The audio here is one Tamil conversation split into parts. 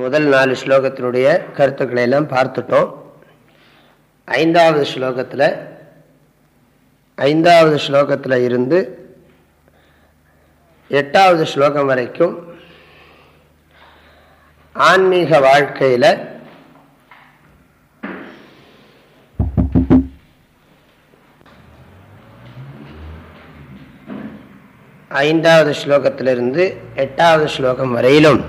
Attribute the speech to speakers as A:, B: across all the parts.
A: முதல் நாலு ஸ்லோகத்தினுடைய கருத்துக்களை எல்லாம் பார்த்துட்டோம் ஐந்தாவது ஸ்லோகத்தில் ஐந்தாவது ஸ்லோகத்தில் இருந்து எட்டாவது ஸ்லோகம் வரைக்கும் ஆன்மீக வாழ்க்கையில் ஐந்தாவது ஸ்லோகத்திலிருந்து எட்டாவது ஸ்லோகம் வரையிலும்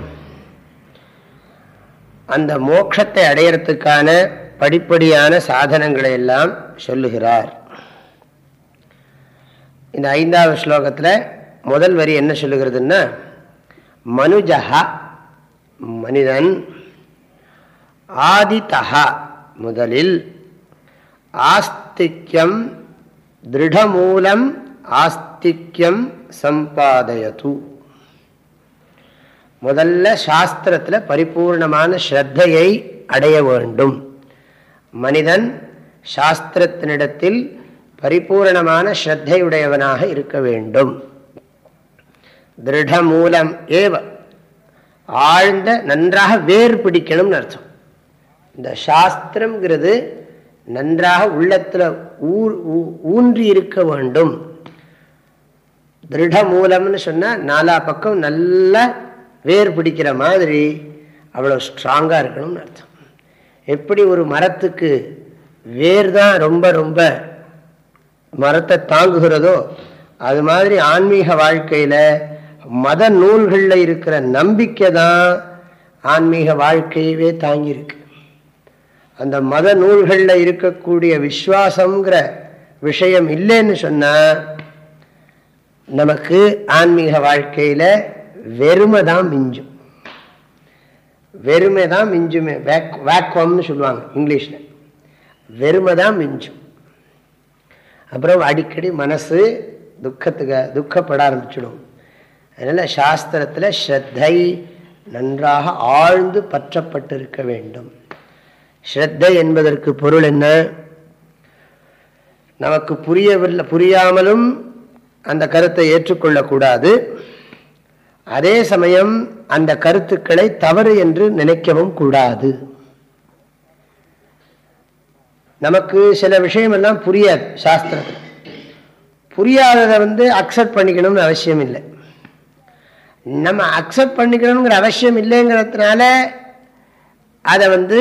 A: அந்த மோட்சத்தை அடையறதுக்கான படிப்படியான சாதனங்களை எல்லாம் சொல்லுகிறார் இந்த ஐந்தாவது ஸ்லோகத்தில் முதல் வரி என்ன சொல்லுகிறதுன்னா மனுஜகா மனிதன் ஆதித்தகா முதலில் ஆஸ்திக்யம் திருடமூலம் ஆஸ்திக்யம் சம்பாதயத்து முதல்ல சாஸ்திரத்தில் பரிபூர்ணமான ஸ்ரத்தையை அடைய வேண்டும் மனிதன் சாஸ்திரத்தினிடத்தில் பரிபூர்ணமான ஸ்ரத்தையுடையவனாக இருக்க வேண்டும் திருட மூலம் ஏவ ஆழ்ந்த நன்றாக வேர் பிடிக்கணும்னு அர்த்தம் இந்த சாஸ்திரம்ங்கிறது நன்றாக உள்ளத்தில் ஊர் ஊன்றி இருக்க வேண்டும் திருட மூலம்னு சொன்னால் நாலா பக்கம் நல்ல வேர் பிடிக்கிற மாதிரி அவ்வளோ ஸ்ட்ராங்காக இருக்கணும்னு அர்த்தம் எப்படி ஒரு மரத்துக்கு வேர் தான் ரொம்ப ரொம்ப மரத்தை தாங்குகிறதோ அது மாதிரி ஆன்மீக வாழ்க்கையில் மத நூல்களில் இருக்கிற நம்பிக்கை தான் ஆன்மீக வாழ்க்கையவே தாங்கியிருக்கு அந்த மத நூல்களில் இருக்கக்கூடிய விஸ்வாசங்கிற விஷயம் இல்லைன்னு சொன்னால் நமக்கு ஆன்மீக வாழ்க்கையில் வெறுமை தான் மிஞ்சும் வெறுமை தான் மிஞ்சுமே வேக் வேக்வம்னு சொல்லுவாங்க இங்கிலீஷில் வெறுமை தான் மிஞ்சும் அப்புறம் அடிக்கடி மனசு துக்கத்துக்கு துக்கப்பட ஆரம்பிச்சிடும் அதனால் சாஸ்திரத்தில் ஸ்ரத்தை நன்றாக ஆழ்ந்து பற்றப்பட்டிருக்க வேண்டும் ஸ்ரத்தை என்பதற்கு பொருள் என்ன நமக்கு புரியவில்லை புரியாமலும் அந்த கருத்தை ஏற்றுக்கொள்ளக்கூடாது அதே சமயம் அந்த கருத்துக்களை தவறு என்று நினைக்கவும் கூடாது நமக்கு சில விஷயம் எல்லாம் புரியாது சாஸ்திரத்தில் புரியாததை வந்து அக்செப்ட் பண்ணிக்கணும்னு அவசியம் இல்லை நம்ம அக்செப்ட் பண்ணிக்கணுங்கிற அவசியம் இல்லைங்கிறதுனால அதை வந்து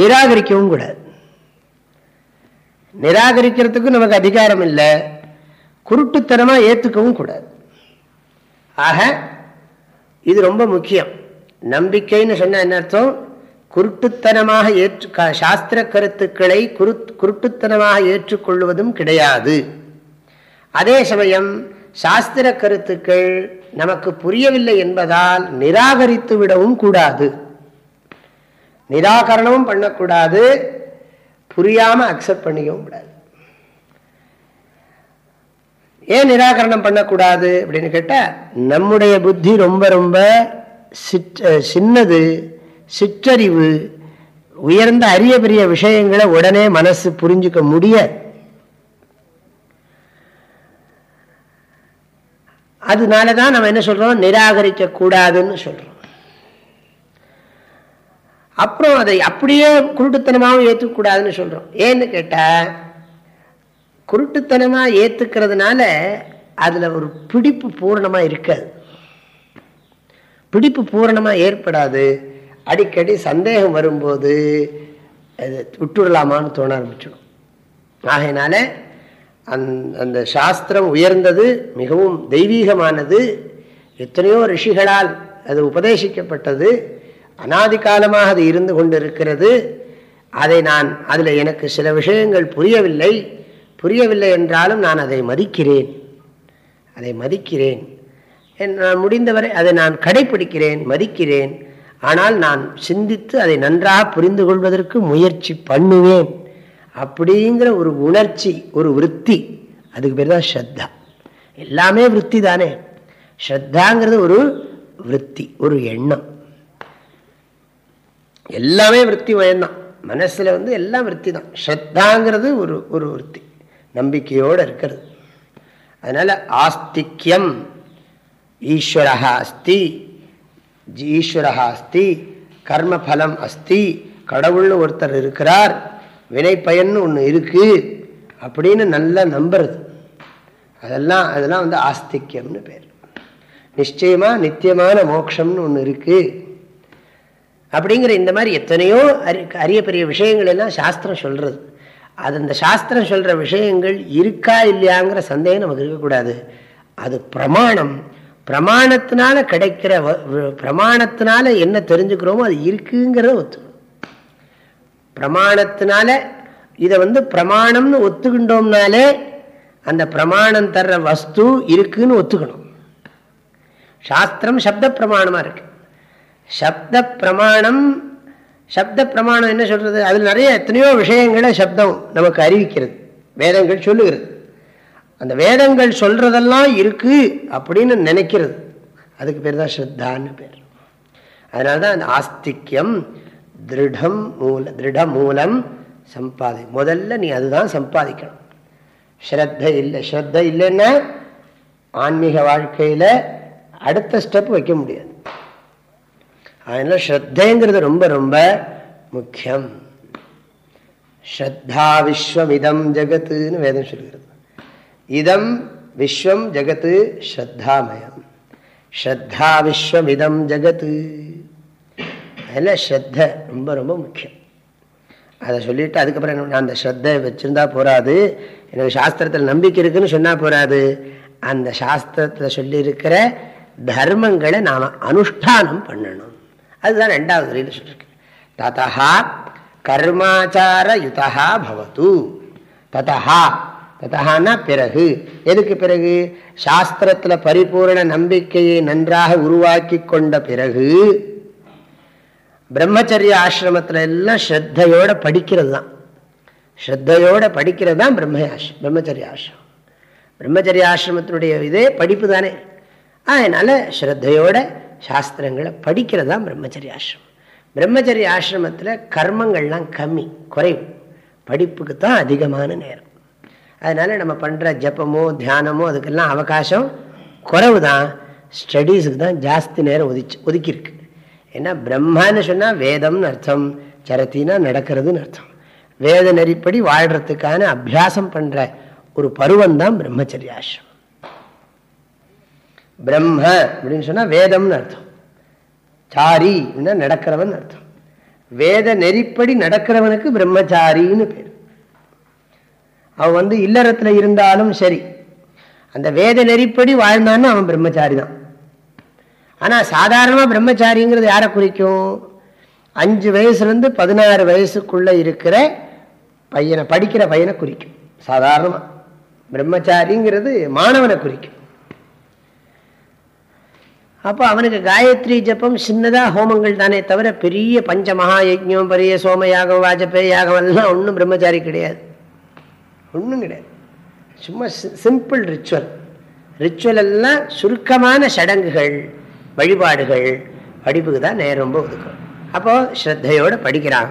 A: நிராகரிக்கவும் கூடாது நிராகரிக்கிறதுக்கும் நமக்கு அதிகாரம் இல்லை குருட்டுத்தனமாக ஏற்றுக்கவும் கூடாது ஆக இது ரொம்ப முக்கியம் நம்பிக்கைன்னு சொன்ன என்ன அர்த்தம் குருட்டுத்தனமாக ஏற்று சாஸ்திர கருத்துக்களை குரு குருட்டுத்தனமாக ஏற்றுக்கொள்வதும் கிடையாது அதே சமயம் சாஸ்திர கருத்துக்கள் நமக்கு புரியவில்லை என்பதால் நிராகரித்து விடவும் கூடாது நிராகரணமும் பண்ணக்கூடாது புரியாமல் அக்செப்ட் பண்ணிக்கவும் கூடாது ஏன் நிராகரணம் பண்ணக்கூடாது அப்படின்னு கேட்டால் நம்முடைய புத்தி ரொம்ப ரொம்ப சின்னது சிற்றறிவு உயர்ந்த அரிய பெரிய விஷயங்களை உடனே மனசு புரிஞ்சுக்க முடிய அதனால தான் நம்ம என்ன சொல்கிறோம் நிராகரிக்க கூடாதுன்னு சொல்கிறோம் அப்புறம் அதை அப்படியே குருட்டுத்தனமாகவும் ஏற்றுக்கூடாதுன்னு சொல்கிறோம் ஏன்னு கேட்டால் குருட்டுத்தனமாக ஏற்றுக்கிறதுனால அதில் ஒரு பிடிப்பு பூரணமாக இருக்காது பிடிப்பு பூரணமாக ஏற்படாது அடிக்கடி சந்தேகம் வரும்போது அது விட்டுடலாமான்னு தோண ஆரம்பிச்சிடும் ஆகையினால அந் அந்த சாஸ்திரம் உயர்ந்தது மிகவும் தெய்வீகமானது எத்தனையோ ரிஷிகளால் அது உபதேசிக்கப்பட்டது அனாதி காலமாக அது இருந்து கொண்டு இருக்கிறது அதை நான் அதில் எனக்கு சில விஷயங்கள் புரியவில்லை புரியவில்லை என்றாலும் நான் அதை மதிக்கிறேன் அதை மதிக்கிறேன் நான் முடிந்தவரை அதை நான் கடைபிடிக்கிறேன் மதிக்கிறேன் ஆனால் நான் சிந்தித்து அதை நன்றாக புரிந்து கொள்வதற்கு முயற்சி பண்ணுவேன் அப்படிங்கிற ஒரு உணர்ச்சி ஒரு விற்பி அதுக்கு பேர் தான் ஸ்ரத்தா எல்லாமே விற்பி தானே ஸ்ரத்தாங்கிறது ஒரு விற்பி ஒரு எண்ணம் எல்லாமே விற்பி வயந்தான் மனசில் வந்து எல்லாம் விற்பி தான் ஸ்ரத்தாங்கிறது ஒரு ஒரு விற்பி நம்பிக்கையோடு இருக்கிறது அதனால் ஆஸ்திக்யம் ஈஸ்வரகா அஸ்தி ஈஸ்வரகா அஸ்தி கர்மஃபலம் அஸ்தி கடவுள்னு ஒருத்தர் இருக்கிறார் வினை ஒன்று இருக்குது அப்படின்னு நல்லா நம்புறது அதெல்லாம் அதெல்லாம் வந்து ஆஸ்திக்யம்னு பேர் நிச்சயமாக நித்தியமான மோட்சம்னு ஒன்று இருக்குது அப்படிங்கிற இந்த மாதிரி எத்தனையோ அரிய பெரிய விஷயங்கள் எல்லாம் சாஸ்திரம் சொல்கிறது அது அந்த சாஸ்திரம் சொல்கிற விஷயங்கள் இருக்கா இல்லையாங்கிற சந்தேகம் நமக்கு இருக்கக்கூடாது அது பிரமாணம் பிரமாணத்தினால கிடைக்கிற பிரமாணத்தினால என்ன தெரிஞ்சுக்கிறோமோ அது இருக்குங்கிறத ஒத்துக்கணும் பிரமாணத்தினால இதை வந்து பிரமாணம்னு ஒத்துக்கின்றோம்னாலே அந்த பிரமாணம் தர்ற வஸ்து இருக்குன்னு ஒத்துக்கணும் சாஸ்திரம் சப்த பிரமாணமாக இருக்கு சப்த பிரமாணம் சப்த பிரமாணம் என்ன சொல்கிறது அதில் நிறைய எத்தனையோ விஷயங்களை சப்தம் நமக்கு அறிவிக்கிறது வேதங்கள் சொல்லுகிறது அந்த வேதங்கள் சொல்கிறதெல்லாம் இருக்குது அப்படின்னு நினைக்கிறது அதுக்கு பேர் தான் ஸ்ரத்தான்னு பேர் அதனால தான் அந்த ஆஸ்திக்யம் திருடம் மூல திருட மூலம் சம்பாதி முதல்ல நீ அதுதான் சம்பாதிக்கணும் ஸ்ரத்த இல்லை ஸ்ரத்த இல்லைன்னா ஆன்மீக வாழ்க்கையில் அடுத்த ஸ்டெப் வைக்க முடியாது அதனால் ஸ்ரத்தேங்கிறது ரொம்ப ரொம்ப முக்கியம் ஸ்ரத்தா விஸ்வம் இதம் ஜகத்துன்னு வேதம் சொல்கிறது இதம் விஸ்வம் ஜகத்து ஸ்ரத்தாமயம் ஸ்ரத்தா விஸ்வம் இதம் ஜகத்து அதில் ஸ்ரத்த ரொம்ப ரொம்ப முக்கியம் அதை சொல்லிட்டு அதுக்கப்புறம் நான் அந்த ஸ்ரத்தை வச்சுருந்தா போகாது எனக்கு சாஸ்திரத்தில் நம்பிக்கை இருக்குன்னு சொன்னால் போகாது அந்த சாஸ்திரத்தில் சொல்லியிருக்கிற தர்மங்களை நாம் அனுஷ்டானம் பண்ணணும் அதுதான் ரெண்டாவது வரியில் சொல்லியிருக்கு ததா கர்மாச்சார யுதா பவத்து ததஹா ததஹானா பிறகு எதுக்கு பிறகு சாஸ்திரத்தில் பரிபூர்ண நம்பிக்கையை நன்றாக உருவாக்கி கொண்ட பிறகு பிரம்மச்சரிய ஆசிரமத்தில் எல்லாம் ஸ்ரத்தையோட படிக்கிறது தான் ஸ்ரத்தையோட படிக்கிறது தான் ஆசிரம் பிரம்மச்சரிய ஆசிரமம் பிரம்மச்சரிய ஆசிரமத்தினுடைய இதே படிப்பு தானே அதனால் ஸ்ரத்தையோட சாஸ்திரங்களை படிக்கிறது தான் பிரம்மச்சரிய ஆசிரமம் பிரம்மச்சரிய ஆசிரமத்தில் கர்மங்கள்லாம் கம்மி குறைவு படிப்புக்கு தான் அதிகமான நேரம் அதனால் நம்ம பண்ணுற ஜப்பமோ தியானமோ அதுக்கெல்லாம் அவகாசம் குறைவு தான் ஸ்டடீஸுக்கு தான் ஜாஸ்தி நேரம் ஒதுச்சு ஒதுக்கியிருக்கு ஏன்னா பிரம்மான்னு சொன்னால் வேதம்னு அர்த்தம் சரத்தினா நடக்கிறதுன்னு அர்த்தம் வேத நெறிப்படி வாழ்கிறதுக்கான அபியாசம் பண்ணுற ஒரு பருவம் தான் பிரம்மச்சரிய ஆசிரமம் பிரம்ம அப்படின்னு சொன்னால் வேதம்னு அர்த்தம் சாரி அப்படின்னா நடக்கிறவன் அர்த்தம் வேத நெறிப்படி நடக்கிறவனுக்கு பிரம்மச்சாரின்னு பேர் அவன் வந்து இல்லறத்தில் இருந்தாலும் சரி அந்த வேத நெறிப்படி வாழ்ந்தான்னு அவன் பிரம்மச்சாரி தான் ஆனால் சாதாரணமாக பிரம்மச்சாரிங்கிறது யாரை குறிக்கும் அஞ்சு வயசுலேருந்து பதினாறு வயசுக்குள்ளே இருக்கிற பையனை படிக்கிற பையனை குறிக்கும் சாதாரணமாக பிரம்மச்சாரிங்கிறது மாணவனை குறிக்கும் அப்போ அவனுக்கு காயத்ரி ஜப்பம் சின்னதாக ஹோமங்கள் தானே தவிர பெரிய பஞ்ச மகா யஜ்யம் பெரிய வாஜப்பே யாகம் எல்லாம் ஒன்றும் பிரம்மச்சாரி கிடையாது ஒன்றும் கிடையாது சும்மா சிம்பிள் ரிச்சுவல் ரிச்சுவல் எல்லாம் சுருக்கமான சடங்குகள் வழிபாடுகள் படிப்புக்கு தான் நேரம் ரொம்ப ஒதுக்கும் அப்போது ஸ்ரத்தையோடு படிக்கிறான்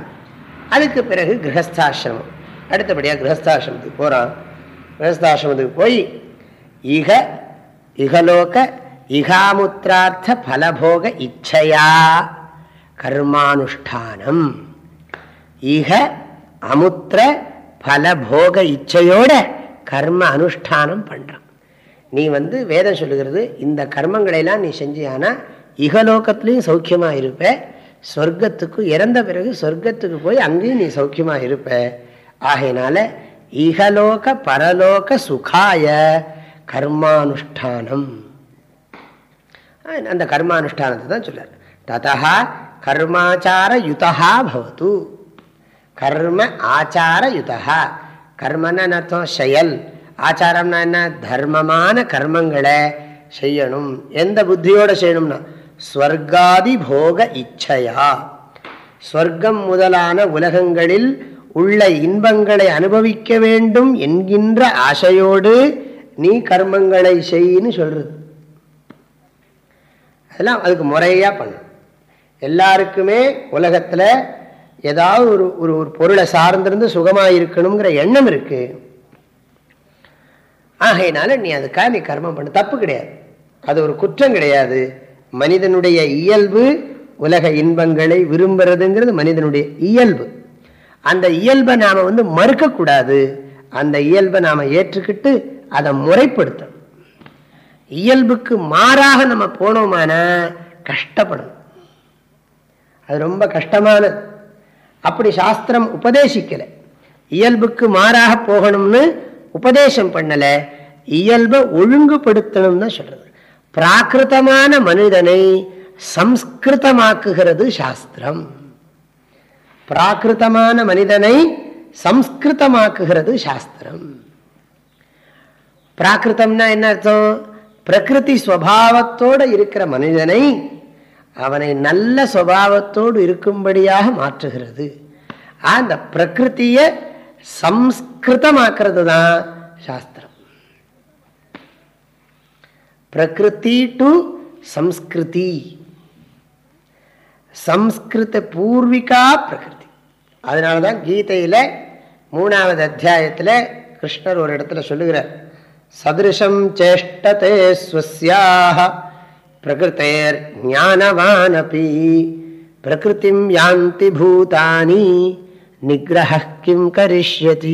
A: அதுக்கு பிறகு கிரகஸ்தாசிரமம் அடுத்தபடியாக கிரகஸ்தாசிரமத்துக்கு போகிறான் கிரகஸ்தாசிரமத்துக்கு போய் இக இகலோக இகாமுத்திரார்த்த பலபோக இச்சையா கர்மானுஷ்டானம் இக அமுத்திர பலபோக இச்சையோட கர்ம அனுஷ்டானம் பண்ணுறான் நீ வந்து வேதம் சொல்லுகிறது இந்த கர்மங்களையெல்லாம் நீ செஞ்சியானா இகலோகத்துலேயும் சௌக்கியமாக இருப்ப சொர்க்கத்துக்கு இறந்த பிறகு சொர்க்கத்துக்கு போய் அங்கேயும் நீ சௌக்கியமாக இருப்ப ஆகையினால இகலோக பரலோக சுகாய கர்மானுஷ்டானம் அந்த கர்மானுஷ்டானத்தை தான் சொல்கிறார் ததா கர்மாச்சார யுதா பவத்து கர்ம ஆச்சார யுதா கர்மன்னா என்ன அர்த்தம் செயல் ஆச்சாரம்னா என்ன தர்மமான கர்மங்களை செய்யணும் எந்த புத்தியோட செய்யணும்னா ஸ்வர்காதி போக இச்சையா ஸ்வர்க்கம் முதலான உலகங்களில் உள்ள இன்பங்களை அனுபவிக்க வேண்டும் என்கின்ற ஆசையோடு நீ கர்மங்களை செய்யின்னு சொல்றது அதெல்லாம் அதுக்கு முறையாக பண்ணும் எல்லாருக்குமே உலகத்தில் ஏதாவது ஒரு ஒரு ஒரு பொருளை சார்ந்திருந்து சுகமாக இருக்கணுங்கிற எண்ணம் இருக்குது ஆகையினால நீ அதுக்காக நீ கர்மம் பண்ண தப்பு கிடையாது அது ஒரு குற்றம் கிடையாது மனிதனுடைய இயல்பு உலக இன்பங்களை விரும்புறதுங்கிறது மனிதனுடைய இயல்பு அந்த இயல்பை நாம் வந்து மறுக்கக்கூடாது அந்த இயல்பை நாம் ஏற்றுக்கிட்டு அதை முறைப்படுத்தணும் இயல்புக்கு மாறாக நம்ம போனோமானா கஷ்டப்படும் அது ரொம்ப கஷ்டமானது அப்படி சாஸ்திரம் உபதேசிக்கலை இயல்புக்கு மாறாக போகணும்னு உபதேசம் பண்ணலை இயல்பை ஒழுங்குபடுத்தணும்னு சொல்றது பிராகிருதமான மனிதனை சம்ஸ்கிருதமாக்குகிறது சாஸ்திரம் பிராகிருதமான மனிதனை சம்ஸ்கிருதமாக்குகிறது சாஸ்திரம் பிராகிருத்தம்னா என்ன அர்த்தம் பிரகிருதி ஸ்வபாவத்தோடு இருக்கிற மனிதனை அவனை நல்ல சுவாவத்தோடு இருக்கும்படியாக மாற்றுகிறது அந்த பிரகிருத்திய சம்ஸ்கிருதமாக்குறது தான் சாஸ்திரம் பிரகிருதி டு சம்ஸ்கிருதி சம்ஸ்கிருத பூர்விகா பிரகிருதி அதனால தான் கீதையில் மூணாவது அத்தியாயத்தில் கிருஷ்ணர் ஒரு இடத்துல சொல்லுகிறார் சதிருஷம் சேஷ்டதே ஸ்வஸ்யாக பிரகிருத்தேர் ஞானவானபி பிரகிருதிம் யாந்தி பூதானி நிகிரக கிம் கரிஷ்யதி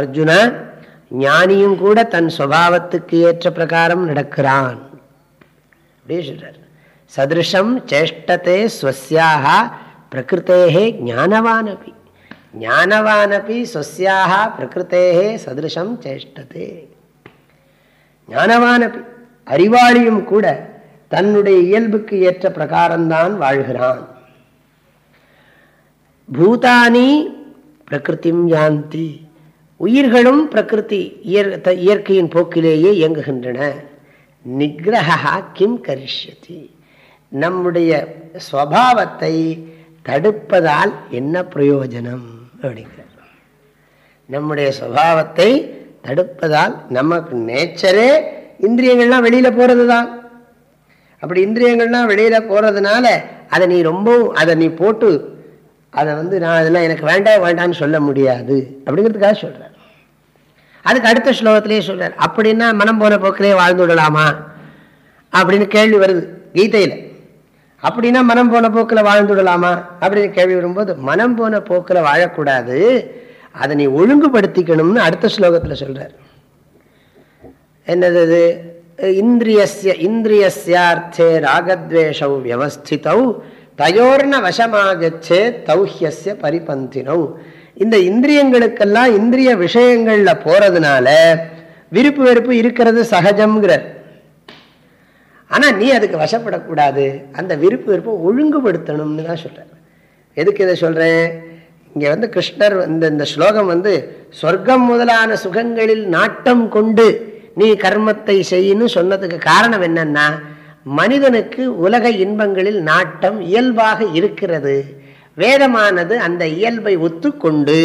A: அர்ஜுன ஞானியும் கூட தன் சுவாவத்துக்கு ஏற்ற பிரகாரம் நடக்கிறான் அப்படியே சொல்றார் சதிருஷம் சேஷ்டத்தை ஸ்வசியாக பிரகிருத்தேகே ஞானவானபி ஞானவானப்பி சொஸ்யாக பிரகிருத்தேகே சதிருஷம் சேஷ்டதே ஞானவானப்பி அறிவாளியும் கூட தன்னுடைய இயல்புக்கு ஏற்ற பிரகாரம்தான் வாழ்கிறான் பூதானி பிரகிருத்திம் யாந்தி உயிர்களும் பிரகிருதி இயற்கையின் போக்கிலேயே இயங்குகின்றன நிகிரகா கிம் கரிஷதி நம்முடைய ஸ்வபாவத்தை தடுப்பதால் என்ன பிரயோஜனம் அப்படிங்கிற நம்முடைய சுவாவத்தை தடுப்பதால் நமக்கு நேச்சரே இந்திரியங்கள்லாம் வெளியில் போகிறது தான் அப்படி இந்திரியங்கள்லாம் வெளியில் போகிறதுனால அதை நீ ரொம்பவும் அதை நீ போட்டு அதை வந்து நான் அதெல்லாம் எனக்கு வேண்டாம் வேண்டாம்னு சொல்ல முடியாது அப்படிங்கிறதுக்காக சொல்கிறார் அதுக்கு அடுத்த ஸ்லோகத்திலே சொல்கிறார் அப்படின்னா மனம் போன போக்கிலே வாழ்ந்து விடலாமா அப்படின்னு கேள்வி வருது கீதையில் அப்படின்னா மனம் போன போக்கில் வாழ்ந்துடலாமா அப்படின்னு கேள்வி வரும்போது மனம் போன போக்கில் வாழக்கூடாது அதை நீ ஒழுங்குபடுத்திக்கணும்னு அடுத்த ஸ்லோகத்தில் சொல்கிறார் என்னது அது இந்திரியஸ்ய இந்திரியஸ்யார்த்தே ராகத்வேஷௌ வியவஸ்திதௌ தயோர்ன வசமாகச்சே தௌஹ்யஸ்ய பரிபந்தினௌ இந்த இந்திரியங்களுக்கெல்லாம் இந்திரிய விஷயங்களில் போகிறதுனால விருப்பு வெறுப்பு இருக்கிறது சகஜம்ங்கிறார் ஆனால் நீ அதுக்கு வசப்படக்கூடாது அந்த விருப்பு விருப்பம் ஒழுங்குபடுத்தணும்னு தான் சொல்கிறேன் எதுக்கு இதை சொல்கிறேன் இங்கே வந்து கிருஷ்ணர் இந்த இந்த ஸ்லோகம் வந்து சொர்க்கம் முதலான சுகங்களில் நாட்டம் கொண்டு நீ கர்மத்தை செய்யணும் சொன்னதுக்கு காரணம் என்னன்னா மனிதனுக்கு உலக இன்பங்களில் நாட்டம் இயல்பாக இருக்கிறது வேதமானது அந்த இயல்பை ஒத்துக்கொண்டு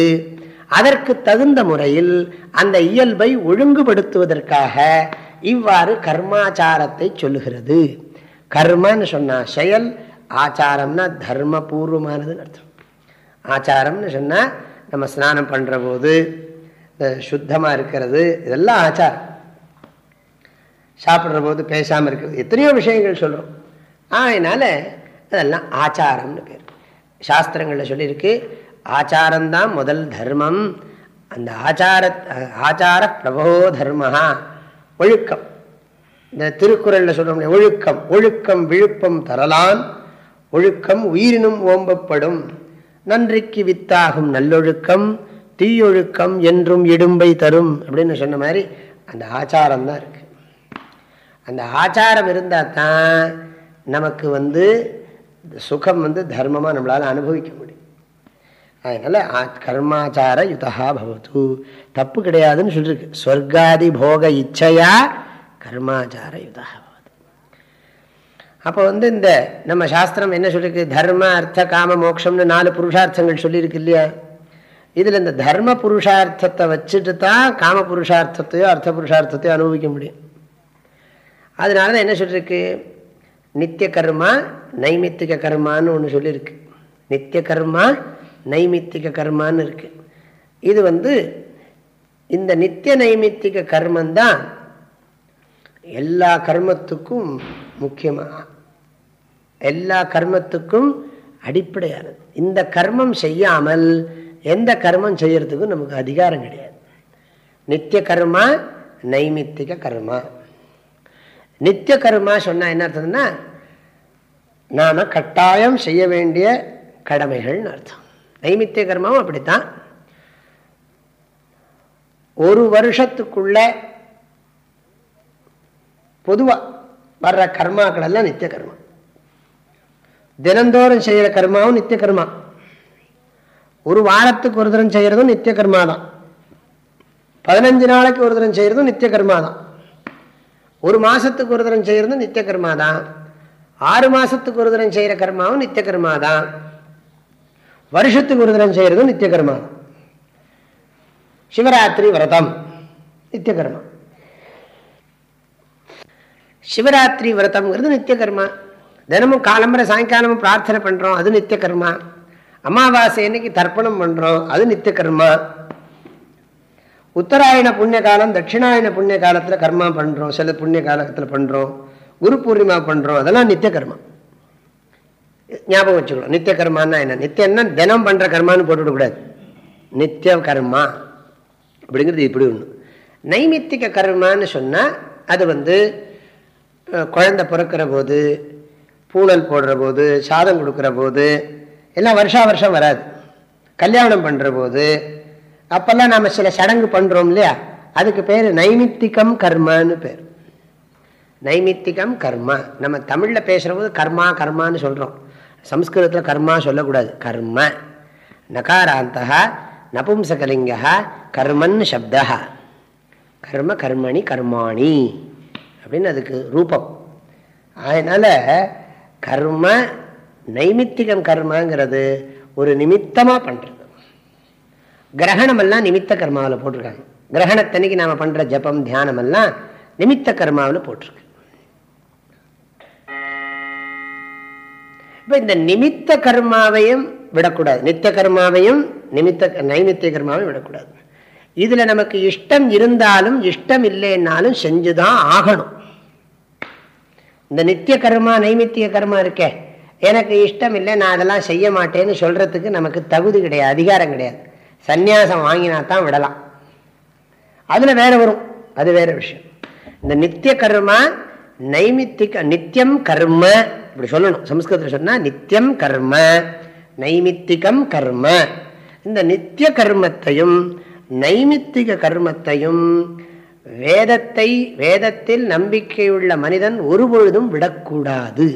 A: அதற்கு தகுந்த முறையில் அந்த இயல்பை ஒழுங்குபடுத்துவதற்காக இவ்வாறு கர்மாச்சாரத்தை சொல்லுகிறது கர்மன்னு சொன்னால் செயல் ஆச்சாரம்னா தர்மபூர்வமானதுன்னு அர்த்தம் ஆச்சாரம்னு சொன்னால் நம்ம ஸ்நானம் பண்ணுற போது சுத்தமாக இருக்கிறது இதெல்லாம் ஆச்சாரம் சாப்பிட்ற போது பேசாமல் இருக்கிறது எத்தனையோ விஷயங்கள் சொல்கிறோம் அதனால் அதெல்லாம் ஆச்சாரம்னு பேர் சாஸ்திரங்களில் சொல்லியிருக்கு ஆச்சாரம்தான் முதல் தர்மம் அந்த ஆச்சார ஆச்சார பிரபோ தர்மஹா ஒழுக்கம் இந்த திருக்குறளில் சொல்கிறோம் ஒழுக்கம் ஒழுக்கம் விழுப்பம் தரலான் ஒழுக்கம் உயிரினும் ஓம்பப்படும் நன்றிக்கு வித்தாகும் நல்லொழுக்கம் தீயொழுக்கம் என்றும் இடும்பை தரும் அப்படின்னு சொன்ன மாதிரி அந்த ஆச்சாரம் தான் இருக்கு அந்த ஆச்சாரம் இருந்தால் தான் நமக்கு வந்து சுகம் வந்து தர்மமாக நம்மளால் அனுபவிக்க முடியும் அதனால கர்மாச்சார யுதா பவது தப்பு கிடையாதுன்னு சொல்லிருக்கு ஸ்வர்காதி போக இச்சையா கர்மாச்சார யுதா பவது அப்போ வந்து இந்த நம்ம சாஸ்திரம் என்ன சொல்லியிருக்கு தர்ம அர்த்த காம மோக்ஷம்னு நாலு புருஷார்த்தங்கள் சொல்லியிருக்கு இல்லையா இதில் இந்த தர்ம புருஷார்த்தத்தை வச்சுட்டு தான் காம புருஷார்த்தத்தையோ அர்த்த புருஷார்த்தத்தையோ அனுபவிக்க முடியும் அதனால தான் என்ன சொல்லியிருக்கு நித்திய கர்மா நைமித்திக கர்மான்னு ஒன்று சொல்லியிருக்கு நித்திய கர்மா நைமித்திக கர்மான்னு இருக்கு இது வந்து இந்த நித்திய நைமித்திக கர்மந்தான் எல்லா கர்மத்துக்கும் முக்கியமாக எல்லா கர்மத்துக்கும் அடிப்படையானது இந்த கர்மம் செய்யாமல் எந்த கர்மம் செய்யறதுக்கும் நமக்கு அதிகாரம் கிடையாது நித்திய கர்மா நைமித்திக கர்மா நித்திய கர்மா சொன்னால் என்ன அர்த்தம்னா நாம் கட்டாயம் செய்ய வேண்டிய கடமைகள்னு அர்த்தம் நைமித்திய கர்மாவும் அப்படித்தான் ஒரு வருஷத்துக்குள்ள பொதுவாக வர்ற கர்மாக்கள் எல்லாம் நித்திய கர்மா தினந்தோறும் செய்கிற கர்மாவும் நித்திய கர்மா ஒரு வாரத்துக்கு ஒரு தரம் செய்கிறதும் நித்திய கர்மா தான் பதினஞ்சு நாளைக்கு ஒரு தரம் செய்கிறதும் நித்திய கர்மா தான் ஒரு மாதத்துக்கு ஒரு தரம் செய்கிறதும் நித்திய கர்மா தான் ஆறு மாதத்துக்கு ஒரு தரம் செய்கிற கர்மாவும் நித்திய கர்மா தான் வருஷத்துக்கு ஒரு தினம் செய்கிறது நித்திய கர்மா சிவராத்திரி விரதம் நித்திய கர்மா சிவராத்திரி விரதம்ங்கிறது நித்திய கர்மா தினமும் காலம்பரை சாயங்காலமும் பிரார்த்தனை பண்றோம் அது நித்திய கர்மா அமாவாசை இன்னைக்கு தர்ப்பணம் பண்றோம் அது நித்திய கர்மா உத்தராயண புண்ணிய காலம் தட்சிணாயண புண்ணிய காலத்துல கர்மா பண்றோம் சில புண்ணிய காலத்தில் பண்றோம் குரு பூர்ணிமா பண்றோம் அதெல்லாம் நித்திய கர்மா ஞாபகம் வச்சுக்கணும் நித்திய கர்மான்னா என்ன என்ன தினம் பண்ணுற கர்மான்னு போட்டுவிடக்கூடாது நித்திய கர்மா அப்படிங்கிறது இப்படி ஒன்று நைமித்திக கர்மான்னு சொன்னால் அது வந்து குழந்தை பிறக்கிற போது பூணல் போடுற போது சாதம் கொடுக்குற போது எல்லாம் வருஷா வருஷம் வராது கல்யாணம் பண்ணுற போது அப்போல்லாம் நாம் சில சடங்கு பண்ணுறோம் இல்லையா அதுக்கு பேர் நைமித்திகம் கர்மான்னு பேர் நைமித்திகம் கர்மா நம்ம தமிழில் பேசுகிற போது கர்மா கர்மான்னு சொல்கிறோம் சம்ஸ்கிருதத்தில் கர்மா சொல்லக்கூடாது கர்ம நகாராந்தா நபும்சகலிங்க கர்மன் சப்தா கர்ம கர்மணி கர்மாணி அப்படின்னு அதுக்கு ரூபம் அதனால் கர்ம நைமித்திகம் கர்மங்கிறது ஒரு நிமித்தமாக பண்ணுறது கிரகணமெல்லாம் நிமித்த கர்மாவில் போட்டிருக்காங்க கிரகணத்தன்னைக்கு நாம் பண்ணுற ஜபம் தியானமெல்லாம் நிமித்த கர்மாவில் போட்டிருக்கு இப்போ இந்த நிமித்த கர்மாவையும் விடக்கூடாது நித்த கர்மாவையும் நிமித்த நைமித்திய கர்மாவையும் விடக்கூடாது இதில் நமக்கு இஷ்டம் இருந்தாலும் இஷ்டம் இல்லைன்னாலும் செஞ்சுதான் ஆகணும் இந்த நித்திய கர்மா நைமித்திய கர்மா இருக்கே எனக்கு இஷ்டம் இல்லை நான் அதெல்லாம் செய்ய மாட்டேன்னு சொல்கிறதுக்கு நமக்கு தகுதி கிடையாது அதிகாரம் கிடையாது சந்யாசம் வாங்கினா தான் விடலாம் அதில் வேற வரும் அது வேற விஷயம் இந்த நித்திய கர்மா நைமித்திக நித்தியம் கர்ம இப்படி சொல்லணும் சம்ஸ்கிருதத்தில் சொன்னால் நித்தியம் கர்ம நைமித்திகம் கர்ம இந்த நித்திய கர்மத்தையும் நைமித்திக கர்மத்தையும் வேதத்தை வேதத்தில் நம்பிக்கையுள்ள மனிதன் ஒருபொழுதும் விடக்கூடாது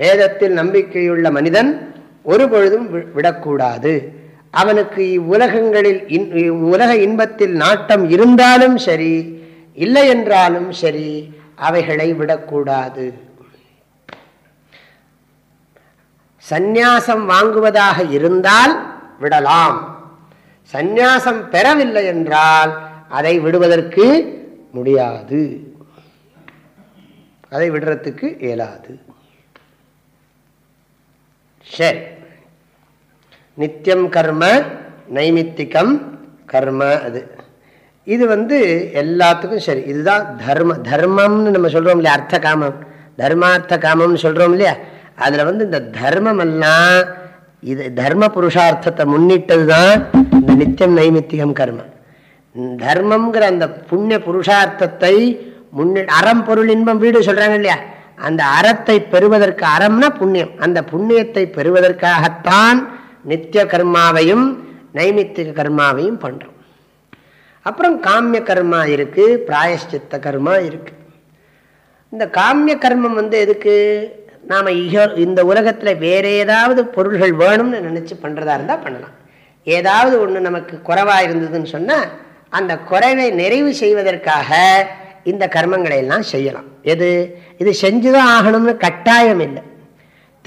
A: வேதத்தில் நம்பிக்கையுள்ள மனிதன் ஒருபொழுதும் விடக்கூடாது அவனுக்கு இவ்வுலகங்களில் உலக இன்பத்தில் நாட்டம் இருந்தாலும் சரி இல்லை என்றாலும் சரி அவைகளை விடக்கூடாது சந்நியாசம் வாங்குவதாக இருந்தால் விடலாம் சந்நியாசம் பெறவில்லை என்றால் அதை விடுவதற்கு முடியாது அதை விடுறதுக்கு இயலாது சரி நித்தியம் கர்ம நைமித்திகம் கர்ம அது இது வந்து எல்லாத்துக்கும் சரி இதுதான் தர்ம தர்மம்னு நம்ம சொல்றோம் இல்லையா அர்த்த காமம் தர்மார்த்த காமம்னு சொல்றோம் இல்லையா அதில் வந்து இந்த தர்மம் எல்லாம் இது தர்ம புருஷார்த்தத்தை முன்னிட்டது தான் இந்த நித்தியம் நைமித்திகம் கர்மம் தர்மம்ங்கிற அந்த புண்ணிய புருஷார்த்தத்தை முன்னி அறம் பொருள் இன்பம் வீடு சொல்கிறாங்க இல்லையா அந்த அறத்தை பெறுவதற்கு அறம்னா புண்ணியம் அந்த புண்ணியத்தை பெறுவதற்காகத்தான் நித்திய கர்மாவையும் நைமித்திக கர்மாவையும் பண்ணுறோம் அப்புறம் காமிய கர்மா இருக்குது பிராயஷ்சித்த கர்மா இருக்குது இந்த காமிய கர்மம் வந்து எதுக்கு நாம் இந்த உலகத்தில் வேற ஏதாவது பொருள்கள் வேணும்னு நினச்சி பண்ணுறதா இருந்தால் பண்ணலாம் ஏதாவது ஒன்று நமக்கு குறைவாக இருந்ததுன்னு சொன்னால் அந்த குறைவை நிறைவு செய்வதற்காக இந்த கர்மங்களை எல்லாம் செய்யலாம் எது இது செஞ்சுதான் ஆகணும்னு கட்டாயம் இல்லை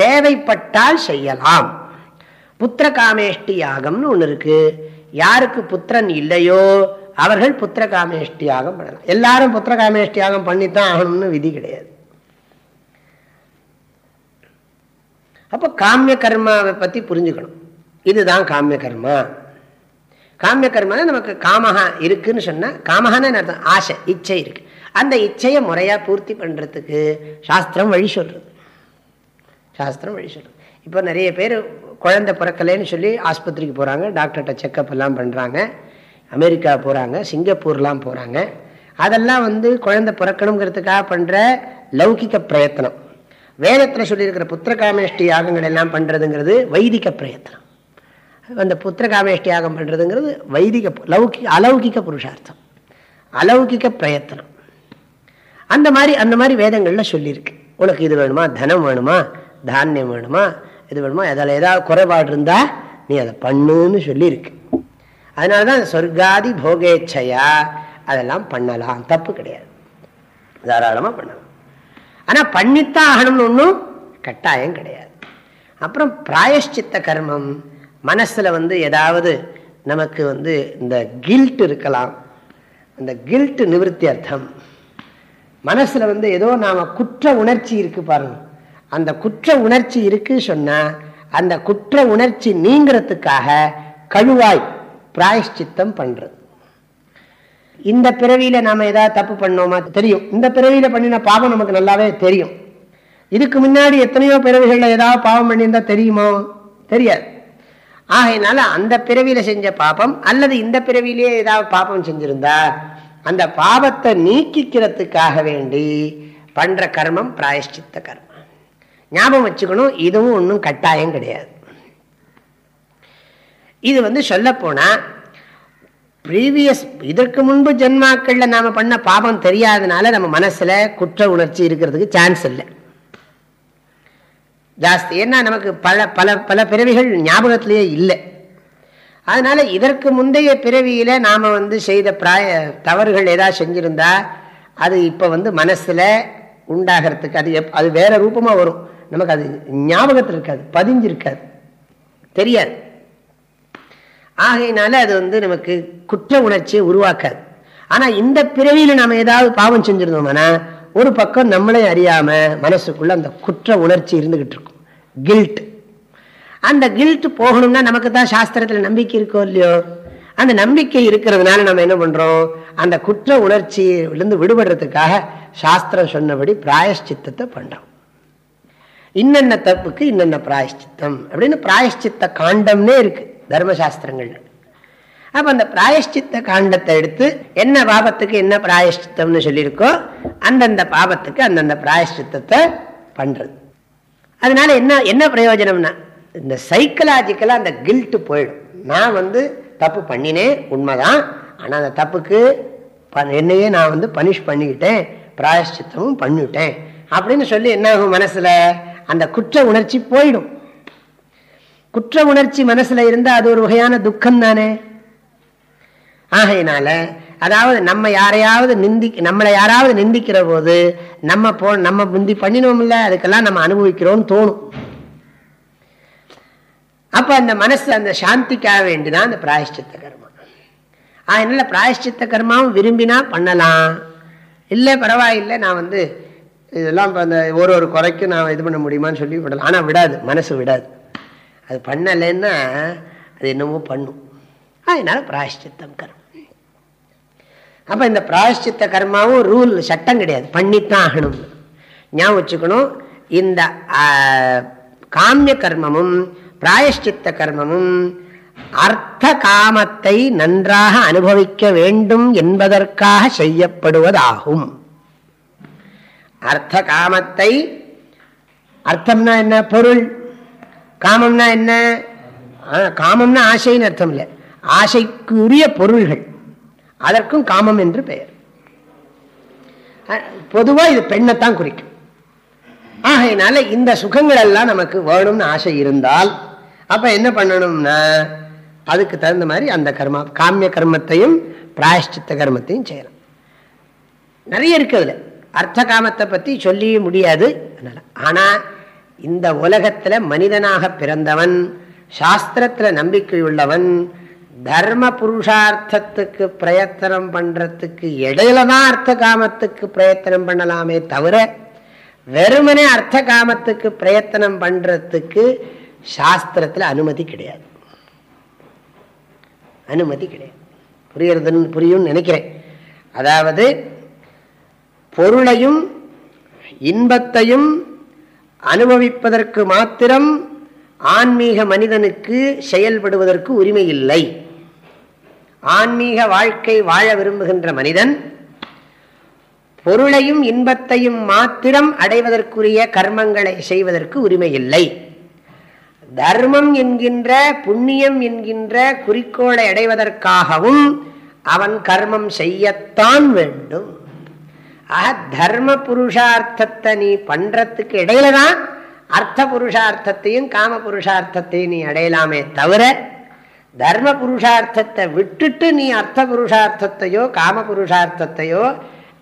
A: தேவைப்பட்டால் செய்யலாம் புத்திர காமேஷ்டி யாகம்னு ஒன்று இருக்கு யாருக்கு புத்திரன் இல்லையோ அவர்கள் புத்திர காமேஷ்டி யாகம் பண்ணலாம் எல்லாரும் புத்திர காமேஷ்டி யாகம் பண்ணித்தான் ஆகணும்னு விதி கிடையாது அப்போ காமிய கர்மாவை பற்றி புரிஞ்சுக்கணும் இதுதான் காமிய கர்மா காமிய கர்மாவே நமக்கு காமகா இருக்குன்னு சொன்னால் காமகான்னு அர்த்தம் ஆசை இச்சை இருக்குது அந்த இச்சையை முறையாக பூர்த்தி பண்ணுறதுக்கு சாஸ்திரம் வழி சொல்கிறது சாஸ்திரம் வழி சொல்கிறது இப்போ நிறைய பேர் குழந்தை பிறக்கலைன்னு சொல்லி ஆஸ்பத்திரிக்கு போகிறாங்க டாக்டர்கிட்ட செக்கப் எல்லாம் பண்ணுறாங்க அமெரிக்கா போகிறாங்க சிங்கப்பூர்லாம் போகிறாங்க அதெல்லாம் வந்து குழந்தை பிறக்கணுங்கிறதுக்காக பண்ணுற லௌகிக்க பிரயத்தனம் வேதத்தில் சொல்லியிருக்கிற புத்திரகாமேஷ்டி யாகங்கள் எல்லாம் பண்ணுறதுங்கிறது வைதிக பிரயத்தனம் அந்த புத்திரகாமேஷ்டி யாகம் பண்ணுறதுங்கிறது வைதிக லௌகி அலௌகிக புருஷார்த்தம் அலௌகிக பிரயத்தனம் அந்த மாதிரி அந்த மாதிரி வேதங்களில் சொல்லியிருக்கு உனக்கு இது வேணுமா தனம் வேணுமா தானியம் வேணுமா இது வேணுமா அதில் ஏதாவது குறைபாடு இருந்தால் நீ அதை பண்ணுன்னு சொல்லியிருக்கு அதனால தான் சொர்க்காதி போகேச்சையா அதெல்லாம் பண்ணலாம் தப்பு கிடையாது தாராளமாக பண்ணலாம் ஆனால் பண்ணித்தான் ஆகணும்னு ஒன்றும் கட்டாயம் கிடையாது அப்புறம் பிராயஷ்சித்த கர்மம் மனசில் வந்து ஏதாவது நமக்கு வந்து இந்த கில்ட் இருக்கலாம் அந்த கில்ட் நிவர்த்தி அர்த்தம் மனசில் வந்து ஏதோ நாம் குற்ற உணர்ச்சி இருக்கு பாருங்க அந்த குற்ற உணர்ச்சி இருக்கு சொன்னால் அந்த குற்ற உணர்ச்சி நீங்கிறதுக்காக கழுவாய் பிராயஷ்சித்தம் பண்ணுறது இந்த பிறவியில நாம ஏதாவது தப்பு பண்ணோமா தெரியும் இந்த பிறவியில பண்ணின பாவம் நமக்கு நல்லாவே தெரியும் இதுக்கு முன்னாடி எத்தனையோ பிறவிகளில் ஏதாவது பாவம் பண்ணியிருந்தா தெரியுமோ தெரியாது ஆகையினால அந்த பிறவியில செஞ்ச பாபம் அல்லது இந்த பிறவியிலேயே ஏதாவது பாபம் செஞ்சிருந்தா அந்த பாவத்தை நீக்கிக்கிறதுக்காக வேண்டி பண்ற கர்மம் பிராயஷ்டித்த கர்மம் ஞாபகம் வச்சுக்கணும் இதுவும் ஒன்றும் கட்டாயம் கிடையாது இது வந்து சொல்ல போனா ப்ரீவியஸ் இதற்கு முன்பு ஜென்மாக்களில் நாம் பண்ண பாபம் தெரியாதனால நம்ம மனசில் குற்ற உணர்ச்சி இருக்கிறதுக்கு சான்ஸ் இல்லை ஜாஸ்தி ஏன்னா நமக்கு பல பல பல பிறவிகள் ஞாபகத்திலேயே இல்லை அதனால் இதற்கு முந்தைய பிறவியில் நாம் வந்து செய்த பிராய தவறுகள் ஏதாவது செஞ்சுருந்தா அது இப்போ வந்து மனசில் உண்டாகிறதுக்கு அது எப் அது வேறு ரூபமாக வரும் நமக்கு அது ஞாபகத்தில் இருக்காது பதிஞ்சிருக்காது தெரியாது ஆகையினால அது வந்து நமக்கு குற்ற உணர்ச்சியை உருவாக்காது ஆனால் இந்த பிறவியில் நம்ம ஏதாவது பாவம் செஞ்சிருந்தோம்னா ஒரு பக்கம் நம்மளே அறியாம மனசுக்குள்ள அந்த குற்ற உணர்ச்சி இருந்துகிட்டு இருக்கும் கில்ட் அந்த கில்ட் போகணும்னா நமக்கு தான் சாஸ்திரத்தில் நம்பிக்கை இருக்கோ இல்லையோ அந்த நம்பிக்கை இருக்கிறதுனால நம்ம என்ன பண்றோம் அந்த குற்ற உணர்ச்சியிலிருந்து விடுபடுறதுக்காக சாஸ்திரம் சொன்னபடி பிராயஷ்சித்தத்தை பண்றோம் இன்னென்ன தப்புக்கு இன்னென்ன பிராயஷ்சித்தம் அப்படின்னு பிராயஷ்சித்த காண்டம்னே இருக்கு தர்மசாஸ்திரங்கள் அப்போ அந்த பிராயஷ்சித்த காண்டத்தை எடுத்து என்ன பாபத்துக்கு என்ன பிராயஷ்டித்தம்னு சொல்லியிருக்கோ அந்தந்த பாபத்துக்கு அந்தந்த பிராயஷ்டித்தத்தை பண்ணுறது அதனால என்ன என்ன பிரயோஜனம்னா இந்த சைக்கலாஜிக்கலாக அந்த கில்ட்டு போயிடும் நான் வந்து தப்பு பண்ணினேன் உண்மைதான் ஆனால் அந்த தப்புக்கு என்னையே நான் வந்து பனிஷ் பண்ணிக்கிட்டேன் பிராயஷ்டித்தமும் பண்ணிவிட்டேன் அப்படின்னு சொல்லி என்ன ஆகும் மனசில் அந்த குற்ற உணர்ச்சி போயிடும் குற்ற உணர்ச்சி மனசுல இருந்தா அது ஒரு வகையான துக்கம் தானே ஆகையினால அதாவது நம்ம யாரையாவது நிந்தி நம்மளை யாராவது நிந்திக்கிற போது நம்ம போ நம்ம முந்தி பண்ணினோம்ல அதுக்கெல்லாம் நம்ம அனுபவிக்கிறோம்னு தோணும் அப்ப அந்த மனசு அந்த சாந்திக்காக வேண்டிதான் அந்த பிராயஷ்டித்த கர்மா அதனால பிராயஷ்டித்த கர்மாவும் விரும்பினா பண்ணலாம் இல்லை பரவாயில்லை நான் வந்து இதெல்லாம் இப்போ அந்த ஒரு ஒரு குறைக்கும் நான் இது பண்ண முடியுமான்னு சொல்லி விடலாம் ஆனால் விடாது மனசு விடாது அது பண்ணலைன்னா அது என்னமோ பண்ணும் அதனால பிராயஷ்டித்தம் கர்மம் அப்போ இந்த பிராயஷ்டித்த கர்மாவும் ரூல் சட்டம் கிடையாது பண்ணித்தான் ஆகணும் ஞாபகம் வச்சுக்கணும் இந்த காமிய கர்மமும் பிராயஷ்டித்த கர்மமும் அர்த்த காமத்தை நன்றாக அனுபவிக்க வேண்டும் என்பதற்காக செய்யப்படுவதாகும் அர்த்த காமத்தை அர்த்தம்னா என்ன பொருள் காமம்னா என்ன காமம்னா ஆசைன்னு அர்த்தம் இல்லை ஆசைக்குரிய பொருள்கள் அதற்கும் காமம் என்று பெயர் பொதுவா இது பெண்ணைத்தான் குறிக்கும் ஆகையினால இந்த சுகங்கள் எல்லாம் நமக்கு வேணும்னு ஆசை இருந்தால் அப்ப என்ன பண்ணணும்னா அதுக்கு தகுந்த மாதிரி அந்த கர்மா காமிய கர்மத்தையும் பிராயஷ்டித்த கர்மத்தையும் செய்யலாம் நிறைய இருக்கு அதுல அர்த்த காமத்தை பத்தி சொல்லியே முடியாது ஆனா இந்த உலகத்தில் மனிதனாக பிறந்தவன் சாஸ்திரத்தில் நம்பிக்கையுள்ளவன் தர்ம புருஷார்த்தத்துக்கு பிரயத்தனம் பண்ணுறதுக்கு இடையில தான் அர்த்த காமத்துக்கு பிரயத்தனம் பண்ணலாமே தவிர வெறுமனே அர்த்த காமத்துக்கு பிரயத்தனம் பண்ணுறதுக்கு சாஸ்திரத்தில் அனுமதி கிடையாது அனுமதி கிடையாது புரியறதுன்னு புரியும்னு நினைக்கிறேன் அதாவது பொருளையும் இன்பத்தையும் அனுபவிப்பதற்கு மாத்திரம் ஆன்மீக மனிதனுக்கு செயல்படுவதற்கு உரிமை இல்லை ஆன்மீக வாழ்க்கை வாழ விரும்புகின்ற மனிதன் பொருளையும் இன்பத்தையும் மாத்திரம் அடைவதற்குரிய கர்மங்களை செய்வதற்கு உரிமை இல்லை தர்மம் என்கின்ற புண்ணியம் என்கின்ற குறிக்கோளை அடைவதற்காகவும் அவன் கர்மம் செய்யத்தான் வேண்டும் ஆக தர்ம புருஷார்த்தத்தை நீ பண்றதுக்கு இடையில தான் அர்த்த புருஷார்த்தத்தையும் காம புருஷார்த்தத்தையும் நீ அடையலாமே தவிர தர்ம புருஷார்த்தத்தை விட்டுட்டு நீ அர்த்த புருஷார்த்தத்தையோ காம புருஷார்த்தத்தையோ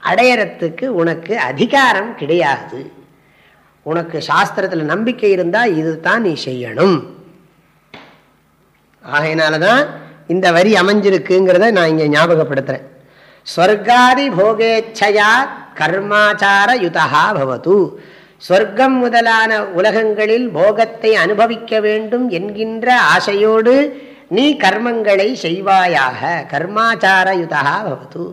A: அடையறத்துக்கு உனக்கு அதிகாரம் கிடையாது உனக்கு சாஸ்திரத்தில் நம்பிக்கை இருந்தால் இது தான் நீ செய்யணும் ஆகையினால தான் இந்த வரி அமைஞ்சிருக்குங்கிறத நான் இங்கே ஞாபகப்படுத்துகிறேன் ஸ்வர்காதி போகேச்சையா கர்மாச்சார யுதா பவது ஸ்வர்க்கம் முதலான உலகங்களில் போகத்தை அனுபவிக்க வேண்டும் என்கின்ற ஆசையோடு நீ கர்மங்களை செய்வாயாக கர்மாச்சார யுதா பவது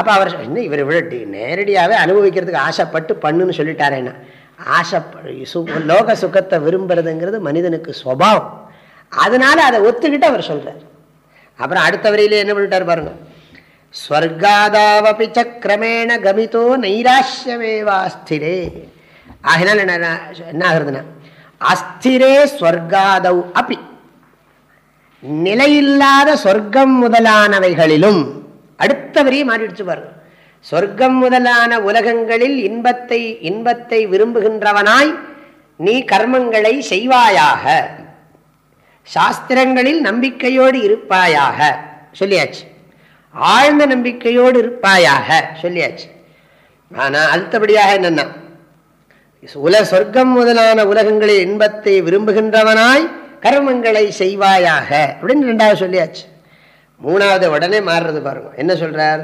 A: அப்போ அவர் என்ன இவர் இவ்வளோ நேரடியாகவே அனுபவிக்கிறதுக்கு ஆசைப்பட்டு பண்ணுன்னு சொல்லிட்டாரேன்னா ஆசை சு லோக சுகத்தை விரும்புறதுங்கிறது மனிதனுக்கு சுவாவம் அதனால அதை ஒத்துக்கிட்டு அவர் சொல்கிறார் அப்புறம் அடுத்த வரையிலே என்ன பண்ணிட்டார் பாருங்கள் ஸ்வர்காதாவபி சக்கிரமேண கமிதோ நைராஷ்யமேவா அஸ்திரே ஆகினால் என்ன என்ன ஆகுறதுன்னா அஸ்திரே ஸ்வர்காதவ் அப்பி நிலையில்லாத சொர்க்கம் முதலானவைகளிலும் அடுத்த வரியை மாறிடுச்சு பாருங்க சொர்க்கம் முதலான உலகங்களில் இன்பத்தை இன்பத்தை விரும்புகின்றவனாய் நீ கர்மங்களை செய்வாயாக சாஸ்திரங்களில் நம்பிக்கையோடு இருப்பாயாக சொல்லியாச்சு ஆழ்ந்த நம்பிக்கையோடு இருப்பாயாக சொல்லியாச்சு ஆனால் அடுத்தபடியாக என்னன்னா உல சொர்க்கம் முதலான உலகங்களில் இன்பத்தை விரும்புகின்றவனாய் கர்மங்களை செய்வாயாக அப்படின்னு ரெண்டாவது சொல்லியாச்சு மூணாவது உடனே மாறுறது பாருங்க என்ன சொல்றார்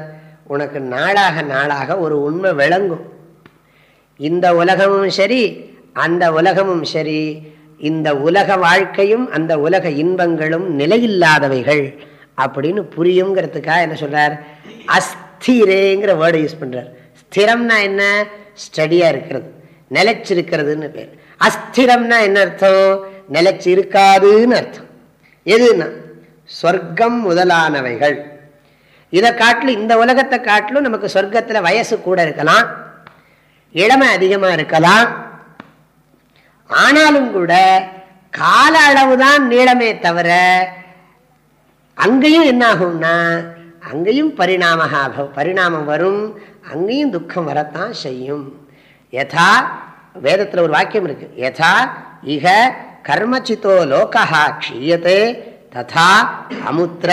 A: உனக்கு நாளாக நாளாக ஒரு உண்மை விளங்கும் இந்த உலகமும் சரி அந்த உலகமும் சரி இந்த உலக வாழ்க்கையும் அந்த உலக இன்பங்களும் நிலையில்லாதவைகள் அப்படின்னு புரியுங்கிறதுக்காக என்ன சொல்றார் அஸ்திரேங்கிற வேர்டை யூஸ் பண்றார் ஸ்திரம்னா என்ன ஸ்டடியா இருக்கிறது நிலைச்சிருக்கிறதுன்னு பேர் அஸ்திரம்னா என்ன அர்த்தம் நிலைச்சு இருக்காதுன்னு அர்த்தம் எதுன்னா சொர்க்கம் முதலானவைகள் இதை காட்டிலும் இந்த உலகத்தை காட்டிலும் நமக்கு சொர்க்கத்தில் வயசு கூட இருக்கலாம் இளமை அதிகமாக இருக்கலாம் ஆனாலும் கூட கால அளவுதான் நீளமே தவிர அங்கேயும் என்ன ஆகும்னா அங்கேயும் பரிணாமகாபவ் பரிணாமம் வரும் அங்கேயும் துக்கம் வரத்தான் செய்யும் யதா வேதத்தில் ஒரு வாக்கியம் இருக்கு யதா இக கர்மச்சித்தோ லோகா க்ஷீயத்தே ததா அமுத்திர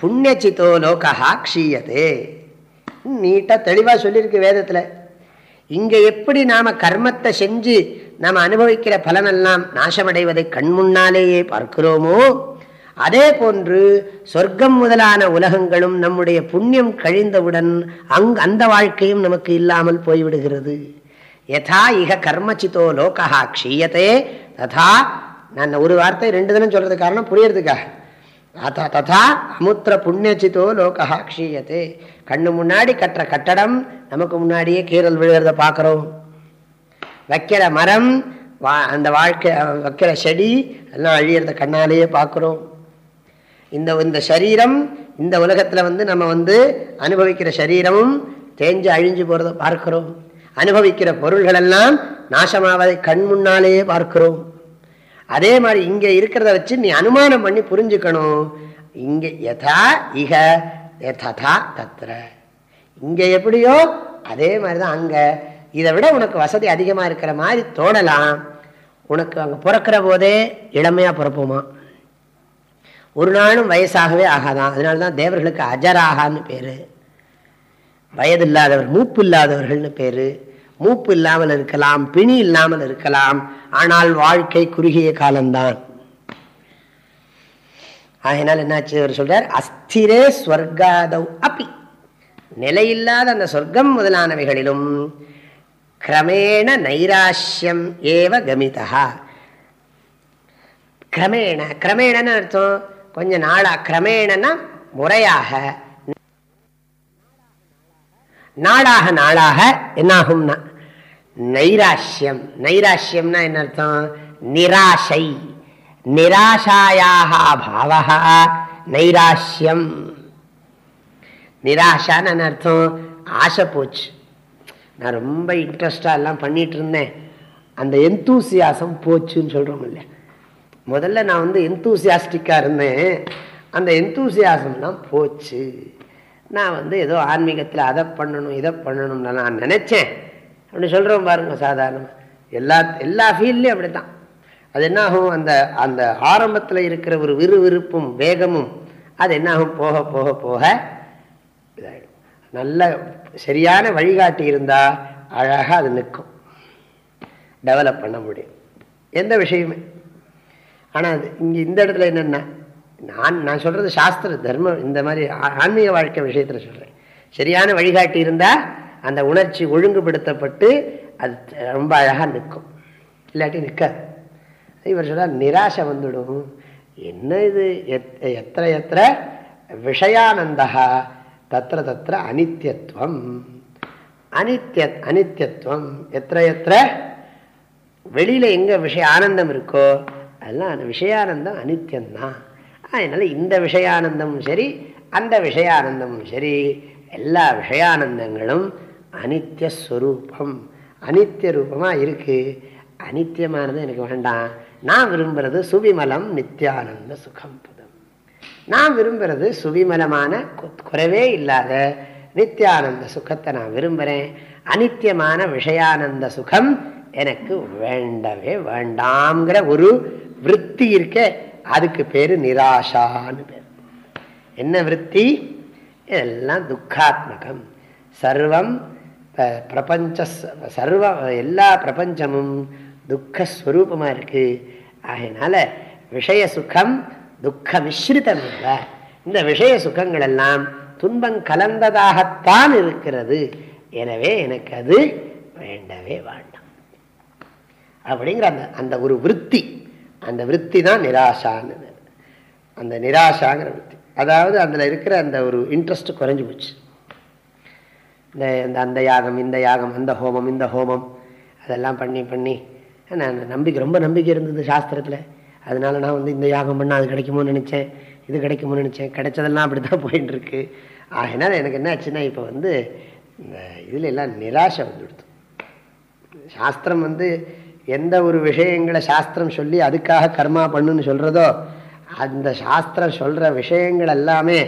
A: புண்ணியச்சித்தோ லோகா க்ஷீயத்தே நீட்டாக தெளிவாக சொல்லியிருக்கு வேதத்தில் இங்கே எப்படி நாம் கர்மத்தை செஞ்சு நாம் அனுபவிக்கிற பலனெல்லாம் நாசமடைவதை கண்முன்னாலேயே பார்க்கிறோமோ அதே போன்று சொர்க்கம் முதலான உலகங்களும் நம்முடைய புண்ணியம் கழிந்தவுடன் அங் அந்த வாழ்க்கையும் நமக்கு இல்லாமல் போய்விடுகிறது யதா இக கர்மச்சித்தோ லோகா க்ஷீயத்தே ததா நான் ஒரு வார்த்தை ரெண்டு தினம் சொல்றது காரணம் புரியறதுக்காக ததா அமுத்திர புண்ணியச்சித்தோ லோகா க்ஷீயத்தே கண்ணு முன்னாடி கற்ற கட்டடம் நமக்கு முன்னாடியே கீரல் விழுகிறத பார்க்குறோம் வைக்கிற மரம் வா அந்த வாழ்க்கை வைக்கிற செடி எல்லாம் அழியிறத கண்ணாலேயே பார்க்குறோம் இந்த இந்த சரீரம் இந்த உலகத்தில் வந்து நம்ம வந்து அனுபவிக்கிற சரீரமும் தேஞ்சு அழிஞ்சு போகிறத பார்க்கிறோம் அனுபவிக்கிற பொருள்கள் எல்லாம் நாசமாவதை கண் முன்னாலேயே பார்க்கிறோம் அதே மாதிரி இங்கே இருக்கிறத வச்சு நீ அனுமானம் பண்ணி புரிஞ்சுக்கணும் இங்கே யதா இக யதா தத்திர இங்கே எப்படியோ அதே மாதிரி தான் அங்கே இதை விட உனக்கு வசதி அதிகமாக இருக்கிற மாதிரி தோணலாம் உனக்கு அங்கே பிறக்கிற போதே இளமையாக பிறப்போமா ஒரு நாளும் வயசாகவே ஆகாதான் அதனால தான் தேவர்களுக்கு அஜராகான்னு பேர் வயது இல்லாதவர் மூப்பு இல்லாதவர்கள்னு பேர் மூப்பு இல்லாமல் இருக்கலாம் பிணி இல்லாமல் இருக்கலாம் ஆனால் வாழ்க்கை குறுகிய காலம்தான் ஆகினால் என்னாச்சு அவர் சொல்றார் அஸ்திரே ஸ்வர்காதவ் அப்பி நிலையில்லாத அந்த சொர்க்கம் முதலானவைகளிலும் கிரமேண நைராஷ்யம் ஏவ கமிதா கிரமேண கிரமேணன்னு அர்த்தம் கொஞ்ச நாளாக கிரமேணனா முறையாக நாளாக நாளாக என்னாகும்னா நைராசியம் நைராசியம்னா என்ன அர்த்தம் நிராசை நிராசாயாக பாவகா நிராசான்னு நிராஷான்னு அர்த்தம் ஆசை போச்சு நான் ரொம்ப இன்ட்ரெஸ்டாக எல்லாம் பண்ணிட்டு இருந்தேன் அந்த எந்தூசியாசம் போச்சுன்னு சொல்கிறோம் இல்லையா முதல்ல நான் வந்து எந்தூசியாஸ்டிக்காக இருந்தேன் அந்த என்தூசியாசம்லாம் போச்சு நான் வந்து ஏதோ ஆன்மீகத்தில் அதை பண்ணணும் இதை பண்ணணும்னு நான் நினச்சேன் அப்படின்னு சொல்கிறோம் பாருங்கள் சாதாரணமாக எல்லா எல்லா ஃபீல்ட்லேயும் அப்படி தான் அது என்னாகும் அந்த அந்த ஆரம்பத்தில் இருக்கிற ஒரு விறுவிறுப்பும் வேகமும் அது என்னாகும் போக போக போக இதாகிடும் நல்ல சரியான வழிகாட்டி இருந்தால் அழகாக அது நிற்கும் டெவலப் பண்ண முடியும் எந்த விஷயமே ஆனால் இங்கே இந்த இடத்துல என்னென்ன நான் நான் சொல்கிறது சாஸ்திர தர்மம் இந்த மாதிரி ஆன்மீக வாழ்க்கை விஷயத்தில் சொல்கிறேன் சரியான வழிகாட்டி இருந்தால் அந்த உணர்ச்சி ஒழுங்குபடுத்தப்பட்டு அது ரொம்ப அழகாக நிற்கும் இல்லாட்டி நிற்காது இவர் சொன்னால் நிராசை வந்துடும் என்ன இது எத் எத்தனை எத்தனை விஷயானந்தா தத்திர தத்திர அனித்தியத்துவம் அனித்ய அனித்தியத்துவம் எத்த எத்த வெளியில் எங்கே விஷய ஆனந்தம் இருக்கோ அதெல்லாம் அந்த விஷயானந்தம் அனித்தியந்தான் அதனால் இந்த விஷயானந்தமும் சரி அந்த விஷயானந்தமும் சரி எல்லா விஷயானந்தங்களும் அனித்தியஸ்வரூபம் அனித்திய ரூபமாக இருக்குது அனித்தியமானது எனக்கு வேண்டாம் நான் விரும்புகிறது சுவிமலம் நித்தியானந்த சுகம் பதம் நான் விரும்புகிறது சுவிமலமான குறைவே இல்லாத நித்தியானந்த சுகத்தை நான் விரும்புகிறேன் அனித்தியமான விஷயானந்த சுகம் எனக்கு வேண்டவே வேண்டாம்ங்கிற ஒரு விற்பி இருக்க அதுக்கு பேரு நிராசான்னு பேர் என்ன விற்பி எல்லாம் துக்காத்மகம் சர்வம் பிரபஞ்ச சர்வ எல்லா பிரபஞ்சமும் துக்கஸ்வரூபமாக இருக்கு அதனால விஷய சுகம் துக்க மிஸ்ரிதம் இந்த விஷய சுகங்கள் எல்லாம் துன்பம் கலந்ததாகத்தான் இருக்கிறது எனவே எனக்கு அது வேண்டவே வேண்டாம் அப்படிங்கிற அந்த அந்த ஒரு விற்பி அந்த விற்பி தான் நிராசான்னு அந்த நிராசாங்கிற விற்பி அதாவது அதில் இருக்கிற அந்த ஒரு இன்ட்ரெஸ்ட் குறைஞ்சி போச்சு இந்த இந்த அந்த யாகம் இந்த யாகம் அந்த ஹோமம் இந்த ஹோமம் அதெல்லாம் பண்ணி பண்ணி நான் நம்பிக்கை ரொம்ப நம்பிக்கை இருந்தது சாஸ்திரத்தில் அதனால நான் வந்து இந்த யாகம் பண்ணால் அது கிடைக்குமோன்னு நினச்சேன் இது கிடைக்குமோன்னு நினச்சேன் கிடைச்சதெல்லாம் அப்படி தான் இருக்கு ஆகினால எனக்கு என்ன ஆச்சுன்னா இப்போ வந்து இந்த இதில் எல்லாம் நிராசை வந்துடுது சாஸ்திரம் வந்து எந்த ஒரு விஷயங்களை சாஸ்திரம் சொல்லி அதுக்காக கர்மா பண்ணுன்னு சொல்கிறதோ அந்த சாஸ்திரம் சொல்கிற விஷயங்கள் எல்லாமே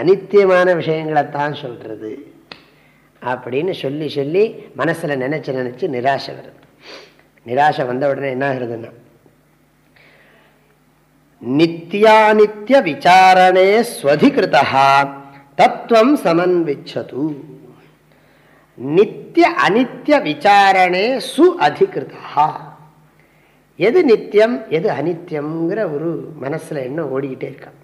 A: அனித்தியமான விஷயங்களைத்தான் சொல்கிறது அப்படின்னு சொல்லி சொல்லி மனசில் நினச்சி நினச்சி நிராசை வருது நிராசை வந்த உடனே என்ன ஆகுதுன்னா நித்தியானித்ய விசாரணே ஸ்வதிகிருத்தா தத்துவம் சமன்விச்சது நித்திய அனித்திய விசாரணே சு அதிகிருதா எது நித்தியம் எது அனித்தியம்ங்கிற ஒரு மனசில் என்ன ஓடிக்கிட்டே இருக்கான்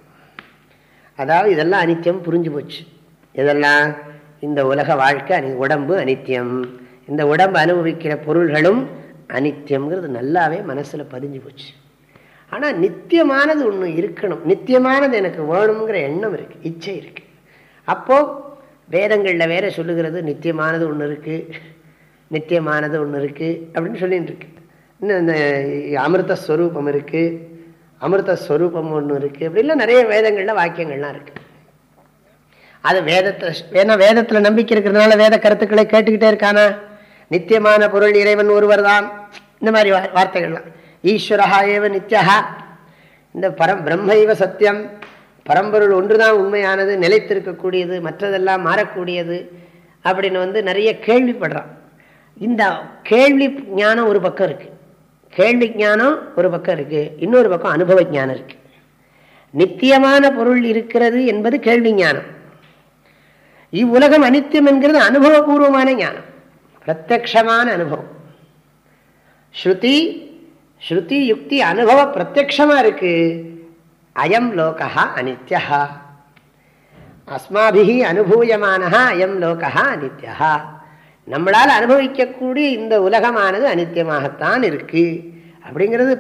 A: அதாவது இதெல்லாம் அனித்தியம் புரிஞ்சு போச்சு இதெல்லாம் இந்த உலக வாழ்க்கை அனி உடம்பு அனித்தியம் இந்த உடம்பு அனுபவிக்கிற பொருள்களும் அனித்தியம்ங்கிறது நல்லாவே மனசில் பதிஞ்சு போச்சு ஆனால் நித்தியமானது ஒன்று இருக்கணும் நித்தியமானது எனக்கு வேணுங்கிற எண்ணம் இருக்குது இச்சை இருக்குது அப்போது வேதங்களில் வேற சொல்லுகிறது நித்தியமானது ஒன்று இருக்குது நித்தியமானது ஒன்று இருக்குது அப்படின்னு சொல்லிகிட்டு இருக்கு இன்னும் இந்த அமிர்தஸ்வரூபம் இருக்குது அமிர்தஸ்வரூபம் ஒன்று இருக்குது அப்படின்லாம் நிறைய வேதங்களில் வாக்கியங்கள்லாம் இருக்குது அது வேதத்தை ஏன்னா வேதத்தில் நம்பிக்கை இருக்கிறதுனால வேத கருத்துக்களை கேட்டுக்கிட்டே இருக்கானா நித்தியமான பொருள் இறைவன் ஒருவர் தான் இந்த மாதிரி வார்த்தைகள்லாம் ஈஸ்வரஹா ஏவ நித்யஹா இந்த பரம் பிரம்மைவ சத்தியம் பரம்பொருள் ஒன்றுதான் உண்மையானது நிலைத்திருக்கக்கூடியது மற்றதெல்லாம் மாறக்கூடியது அப்படின்னு வந்து நிறைய கேள்விப்படுறான் இந்த கேள்வி ஞானம் ஒரு பக்கம் இருக்கு கேள்வி ஞானம் ஒரு பக்கம் இருக்கு இன்னொரு பக்கம் அனுபவ ஞானம் இருக்கு நித்தியமான பொருள் இருக்கிறது என்பது கேள்வி ஞானம் இவ்வுலகம் அனித்தியம் என்கிறது அனுபவபூர்வமான ஞானம் பிரத்யமான அனுபவம் ஸ்ருதி ஸ்ருதி யுக்தி அனுபவம் பிரத்யமா இருக்குது அயம் லோகா அனித்யா அஸ்மாபிகி அனுபூயமானஹா அயம் லோகா அனித்யா நம்மளால் அனுபவிக்கக்கூடிய இந்த உலகமானது அனித்தியமாகத்தான் இருக்கு அப்படிங்கிறது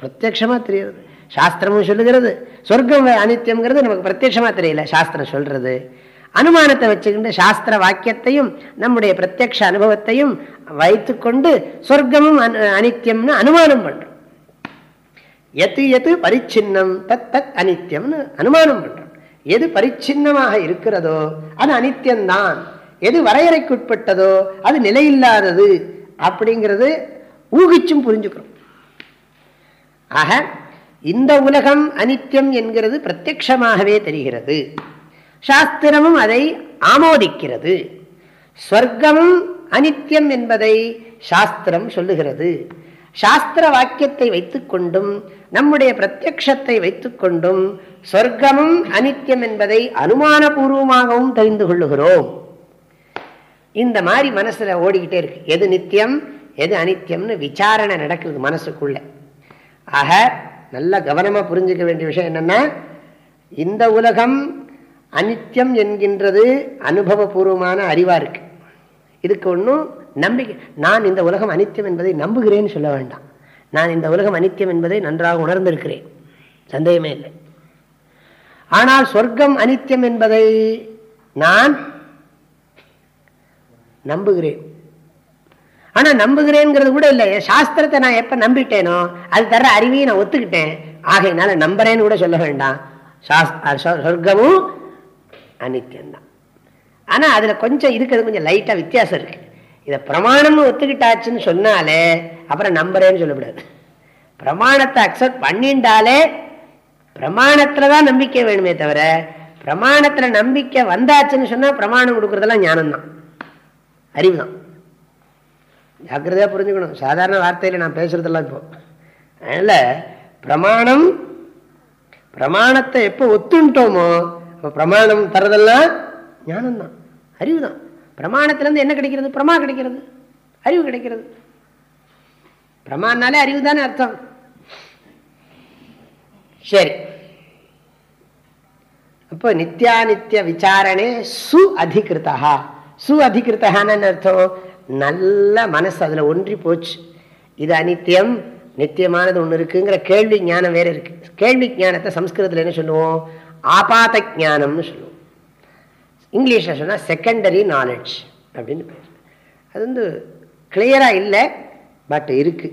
A: பிரத்யட்சமாக தெரியுது சாஸ்திரமும் சொல்லுகிறது சொர்க்கம் அனித்தியம்ங்கிறது நமக்கு பிரத்யட்சமாக தெரியல சாஸ்திரம் சொல்றது அனுமானத்தை வச்சுக்கிட்டு சாஸ்திர வாக்கியத்தையும் நம்முடைய பிரத்யக்ஷ அனுபவத்தையும் வைத்துக்கொண்டு சொர்க்கமும் அனித்தியம்னு அனுமானம் பண்ணுறோம் எது எது பரிச்சின்னம் தத் தத் அனித்யம்னு அனுமானம் பண்றோம் எது பரிச்சின்னமாக இருக்கிறதோ அது அனித்தியம்தான் எது வரையறைக்குட்பட்டதோ அது நிலையில்லாதது அப்படிங்கிறது ஊகிச்சும் புரிஞ்சுக்கிறோம் ஆக இந்த உலகம் அனித்தியம் என்கிறது பிரத்யக்ஷமாகவே தெரிகிறது சாஸ்திரமும் அதை ஆமோதிக்கிறது ஸ்வர்க்கமும் அனித்யம் என்பதை சாஸ்திரம் சொல்லுகிறது சாஸ்திர வாக்கியத்தை வைத்துக்கொண்டும் நம்முடைய பிரத்யக்ஷத்தை கொண்டும் சொர்க்கமும் அனித்யம் என்பதை அனுமானபூர்வமாகவும் தெரிந்து கொள்ளுகிறோம் இந்த மாதிரி மனசுல ஓடிக்கிட்டே இருக்கு எது நித்தியம் எது அனித்யம்னு விசாரணை நடக்குது மனசுக்குள்ள ஆக நல்ல கவனமா புரிஞ்சுக்க வேண்டிய விஷயம் என்னன்னா இந்த உலகம் அனித்யம் என்கின்றது அனுபவபூர்வமான அறிவா இருக்கு இதுக்கு ஒன்றும் நம்பிக்கை நான் இந்த உலகம் அனித்தியம் என்பதை நம்புகிறேன்னு சொல்ல வேண்டாம் நான் இந்த உலகம் அனித்தியம் என்பதை நன்றாக உணர்ந்திருக்கிறேன் சந்தேகமே இல்லை ஆனால் சொர்க்கம் அனித்தியம் என்பதை நான் நம்புகிறேன் ஆனால் நம்புகிறேங்கிறது கூட இல்லை சாஸ்திரத்தை நான் எப்போ நம்பிட்டேனோ அது தர அறிவியை நான் ஒத்துக்கிட்டேன் ஆகையினால நம்புறேன்னு கூட சொல்ல வேண்டாம் சொர்க்கமும் அனித்தியம்தான் ஆனால் அதில் கொஞ்சம் இருக்கிறது கொஞ்சம் லைட்டாக வித்தியாசம் இருக்கு இதை பிரமாணம்னு ஒத்துக்கிட்டாச்சுன்னு சொன்னாலே அப்புறம் நம்புறேன்னு சொல்லக்கூடாது பிரமாணத்தை அக்செப்ட் பண்ணிட்டாலே பிரமாணத்துல தான் நம்பிக்கை வேணுமே தவிர பிரமாணத்துல நம்பிக்கை வந்தாச்சுன்னு சொன்னா பிரமாணம் கொடுக்கறதெல்லாம் ஞானம்தான் அறிவு தான் ஜாக்கிரதையா புரிஞ்சுக்கணும் சாதாரண வார்த்தையில நான் பேசுறதெல்லாம் இப்போ அதனால பிரமாணம் பிரமாணத்தை எப்போ ஒத்துட்டோமோ இப்போ பிரமாணம் தரதெல்லாம் ஞானம்தான் அறிவு தான் பிரமாணத்திலேருந்து என்ன கிடைக்கிறது பிரமா கிடைக்கிறது அறிவு கிடைக்கிறது பிரமானாலே அறிவு தானே அர்த்தம் சரி அப்போ நித்தியானித்திய விசாரணே சு அதிகிருத்தா சு அதிகிருத்தான்னு அர்த்தம் நல்ல மனசு அதில் ஒன்றி போச்சு இது அனித்தியம் நித்தியமானது ஒன்று இருக்குங்கிற கேள்வி ஞானம் வேற இருக்கு கேள்வி ஞானத்தை சம்ஸ்கிருதத்தில் என்ன சொல்லுவோம் ஆபாத ஜானம்னு சொல்லுவோம் இங்கிலீஷில் சொன்னால் செகண்டரி நாலெட்ஜ் அப்படின்னு பேர் அது வந்து கிளியராக இல்லை பட் இருக்கு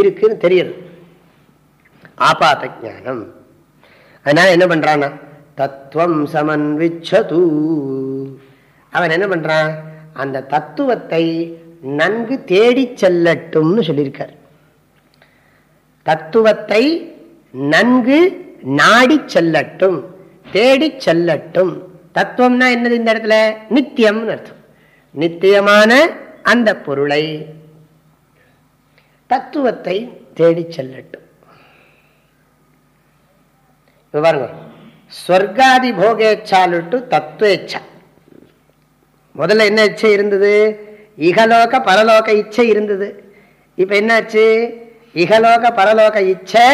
A: இருக்குன்னு தெரியுது ஆபாத்த ஜானம் அதனால என்ன பண்றான்னா தத்துவம் சமன்விச்சது அவன் என்ன பண்றான் அந்த தத்துவத்தை நன்கு தேடி செல்லட்டும்னு சொல்லியிருக்கார் தத்துவத்தை நன்கு நாடி செல்லட்டும் தேடி செல்லட்டும் தத்துவம்னா என்னது இந்த இடத்துல நித்தியம்னு அர்த்தம் நித்தியமான அந்த பொருளை தத்துவத்தை தேடி செல்லட்டும் ஸ்வர்காதி போகேச்சாலுட்டு தத்துவேச்சா முதல்ல என்ன இச்சை இருந்தது இகலோக பரலோக இச்சை இருந்தது இப்ப என்னாச்சு இகலோக பரலோக இச்சை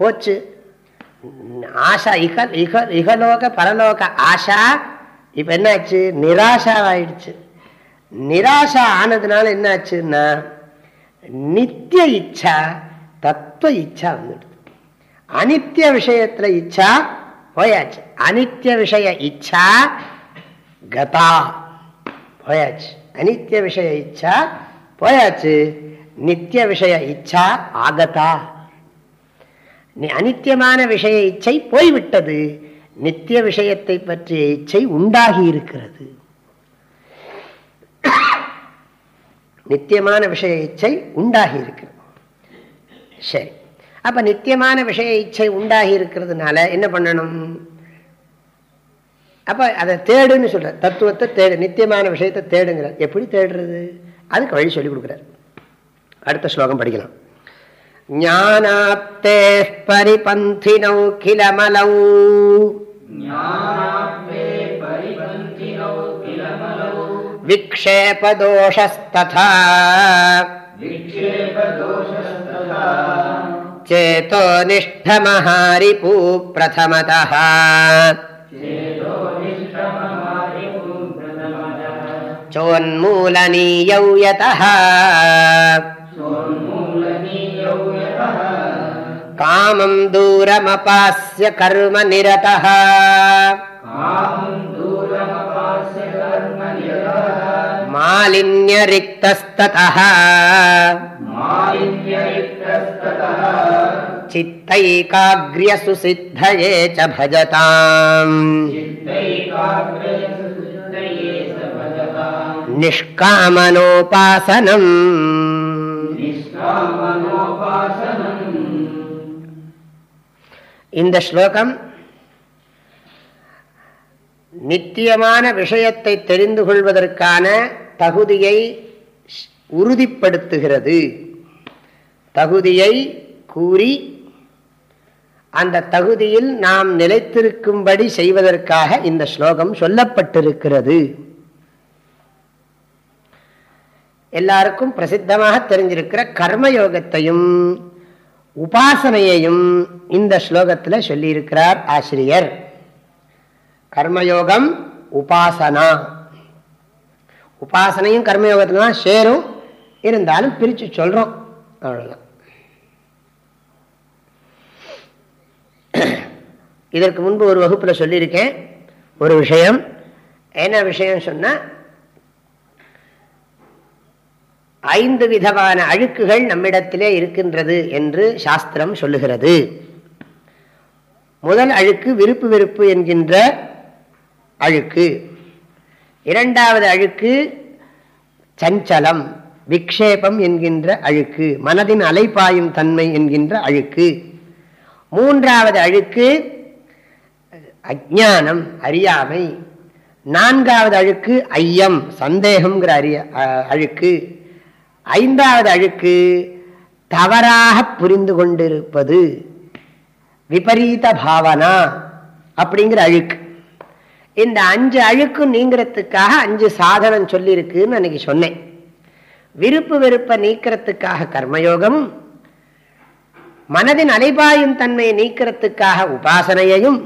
A: போச்சு ஆஷா இக இக இகலோக பரலோக ஆஷா இப்ப என்னாச்சு நிராஷா ஆயிடுச்சு நிராசா ஆனதுனால என்ன ஆச்சுன்னா நித்திய இச்சா தத்துவ இச்சா வந்துடுது அனித்திய விஷயத்துல இச்சா போயாச்சு அனித்திய விஷய இச்சா கதா போயாச்சு அனித்திய விஷய இச்சா போயாச்சு நித்திய விஷய இச்சா ஆகதா அனித்தியமான விஷய இச்சை போய்விட்டது நித்திய விஷயத்தை பற்றிய இச்சை உண்டாகி இருக்கிறது நித்தியமான விஷய இச்சை உண்டாகி இருக்கிறது சரி அப்ப நித்தியமான விஷய இச்சை உண்டாகி இருக்கிறதுனால என்ன பண்ணணும் அப்ப அதை தேடுன்னு சொல்ற தத்துவத்தை தேடு நித்தியமான விஷயத்தை தேடுங்கிறார் எப்படி தேடுறது அதுக்கு வழி சொல்லி கொடுக்குறார் அடுத்த ஸ்லோகம் படிக்கலாம் ஞானாப்தே பரிபந்தினோ கிளமலௌ विक्षेपदोषस्तथा प्रथमतः चोन्मूलनीयौ यतः कामं दूरमपास्य कर्म निरतः मालिन्यरिक्तस्ततः चित्तैकाग्र्यसुसिद्धये च भजताम् निष्कामनोपासनम् இந்த ஸ்லோகம் நித்தியமான விஷயத்தை தெரிந்து கொள்வதற்கான தகுதியை உறுதிப்படுத்துகிறது தகுதியை கூறி அந்த தகுதியில் நாம் நிலைத்திருக்கும்படி செய்வதற்காக இந்த ஸ்லோகம் சொல்லப்பட்டிருக்கிறது எல்லாருக்கும் பிரசித்தமாக தெரிஞ்சிருக்கிற கர்மயோகத்தையும் உபாசனையையும் இந்த ஸ்லோகத்தில் சொல்லியிருக்கிறார் ஆசிரியர் கர்மயோகம் உபாசனா உபாசனையும் கர்மயோகத்தில் தான் சேரும் இருந்தாலும் பிரித்து சொல்கிறோம் அவ்வளோதான் இதற்கு முன்பு ஒரு வகுப்பில் சொல்லியிருக்கேன் ஒரு விஷயம் என்ன விஷயம் சொன்னால் ஐந்து விதமான அழுக்குகள் நம்மிடத்திலே இருக்கின்றது என்று சாஸ்திரம் சொல்லுகிறது முதல் அழுக்கு விருப்பு வெறுப்பு என்கின்ற அழுக்கு இரண்டாவது அழுக்கு சஞ்சலம் விக்ஷேபம் என்கின்ற அழுக்கு மனதின் அலைப்பாயும் தன்மை என்கின்ற அழுக்கு மூன்றாவது அழுக்கு அஜானம் அறியாமை நான்காவது அழுக்கு ஐயம் சந்தேகம்ங்கிற அறிய அழுக்கு ஐந்தாவது அழுக்கு தவறாக புரிந்து கொண்டிருப்பது விபரீத பாவனா அப்படிங்கிற அழுக்கு இந்த அஞ்சு அழுக்கு நீங்கிறதுக்காக அஞ்சு சாதனம் சொல்லியிருக்குன்னு அன்னைக்கு சொன்னேன் விருப்பு வெறுப்பை நீக்கிறதுக்காக கர்மயோகம் மனதின் அலைபாயும் தன்மையை நீக்கிறதுக்காக உபாசனையையும்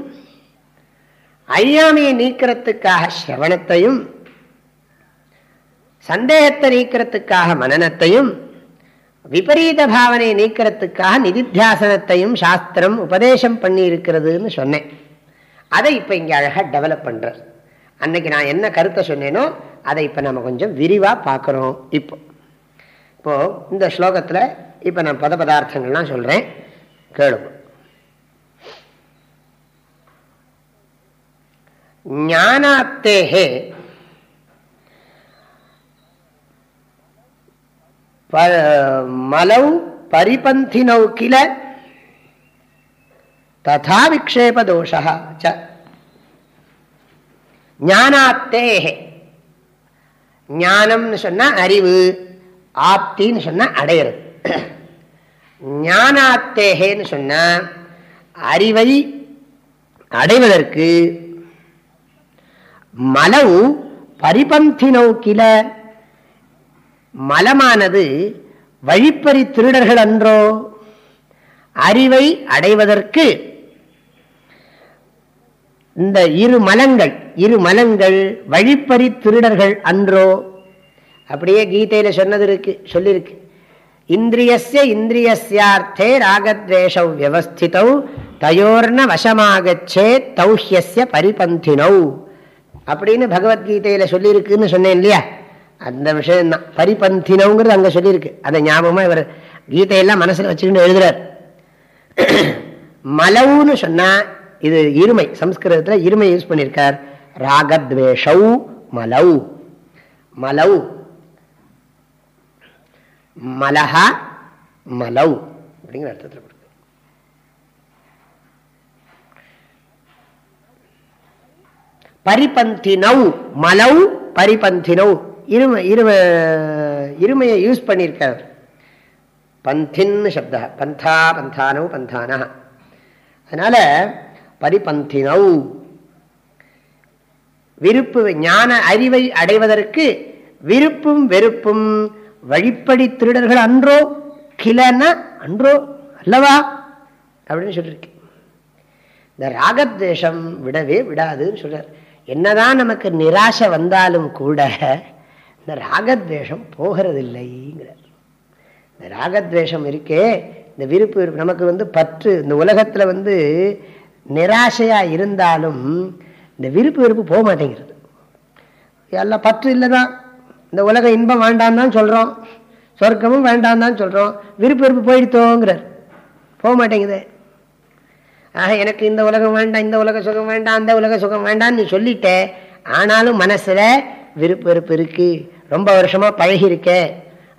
A: அழியாமையை நீக்கிறதுக்காக சிரவணத்தையும் சந்தேகத்தை நீக்கிறதுக்காக மனநத்தையும் விபரீத பாவனையை நீக்கிறதுக்காக நிதித்தியாசனத்தையும் சாஸ்திரம் உபதேசம் பண்ணி இருக்கிறதுன்னு சொன்னேன் அதை இப்போ இங்கே அழகாக டெவலப் பண்ணுறார் அன்னைக்கு நான் என்ன கருத்தை சொன்னேனோ அதை இப்போ நம்ம கொஞ்சம் விரிவாக பார்க்குறோம் இப்போ இப்போது இந்த ஸ்லோகத்தில் இப்போ நான் பத பதார்த்தங்கள்லாம் சொல்கிறேன் கேளு ஞானாத்தேகே மலவு பரிபந்தினவு கிள ததா விக்ஷேப தோஷா ச ஞானாத்தேகே ஞானம்னு சொன்னால் அறிவு ஆப்தின்னு சொன்னால் அடையிறது ஞானாத்தேகேன்னு சொன்னால் அறிவை அடைவதற்கு மலவு பரிபந்தினோ கில மலமானது வழிப்பறி திருடர்கள் அன்றோ அறிவை அடைவதற்கு இந்த இரு மலங்கள் இரு மலங்கள் வழிப்பறி திருடர்கள் அன்றோ அப்படியே கீதையில் சொன்னது இருக்கு சொல்லியிருக்கு இந்திரியஸ்ய இந்திரியஸ்யார்த்தே ராகத்வேஷம் வியவஸ்திதௌ தயோர்ன வசமாகச்சே தௌஹ்யஸ்ய பரிபந்தினௌ அப்படின்னு பகவத்கீதையில் சொல்லியிருக்குன்னு சொன்னேன் இல்லையா அந்த விஷயம் தான் பரிபந்தினவுங்கிறது அங்கே சொல்லியிருக்கு அதை ஞாபகமாக இவர் கீதையெல்லாம் மனசில் வச்சுக்கிட்டு எழுதுறார் மலவுன்னு சொன்னால் இது இருமை சம்ஸ்கிருதத்தில் இருமை யூஸ் பண்ணியிருக்கார் ராகத்வேஷௌ மலௌ மலௌ மலஹா மலௌ அப்படிங்கிற அர்த்தத்தில் கொடுக்கு பரிபந்தினௌ மலௌ பரிபந்தினௌ இருமை இரும இருமையை யூஸ் பண்ணியிருக்கார் பந்தின்னு சப்தா பந்தா பந்தானோ பந்தானா அதனால் பரிபந்தினவ் விருப்பு ஞான அறிவை அடைவதற்கு விருப்பும் வெறுப்பும் வழிப்படி திருடர்கள் அன்றோ கிளன அன்றோ அல்லவா அப்படின்னு சொல்லியிருக்கு இந்த ராகத்வேஷம் விடவே விடாதுன்னு சொல்றார் என்னதான் நமக்கு நிராசை வந்தாலும் கூட இந்த ராகத்வேஷம் இல்லைங்கிறார் இந்த ராகத்வேஷம் இருக்கே இந்த விருப்பு நமக்கு வந்து பற்று இந்த உலகத்தில் வந்து நிராசையாக இருந்தாலும் இந்த விருப்பு வெறுப்பு போக மாட்டேங்கிறது எல்லாம் பற்று இல்லை தான் இந்த உலக இன்பம் வேண்டாம் தான் சொல்கிறோம் சொர்க்கமும் வேண்டாம் தான் சொல்கிறோம் விருப்பு வெறுப்பு போயிடுத்தோங்கிறார் போக மாட்டேங்குது ஆக எனக்கு இந்த உலகம் வேண்டாம் இந்த உலக சுகம் வேண்டாம் அந்த உலக சுகம் வேண்டாம்னு நீ ஆனாலும் மனசில் விருப்பு வெறுப்பு இருக்குது ரொம்ப வருஷமாக பழகியிருக்க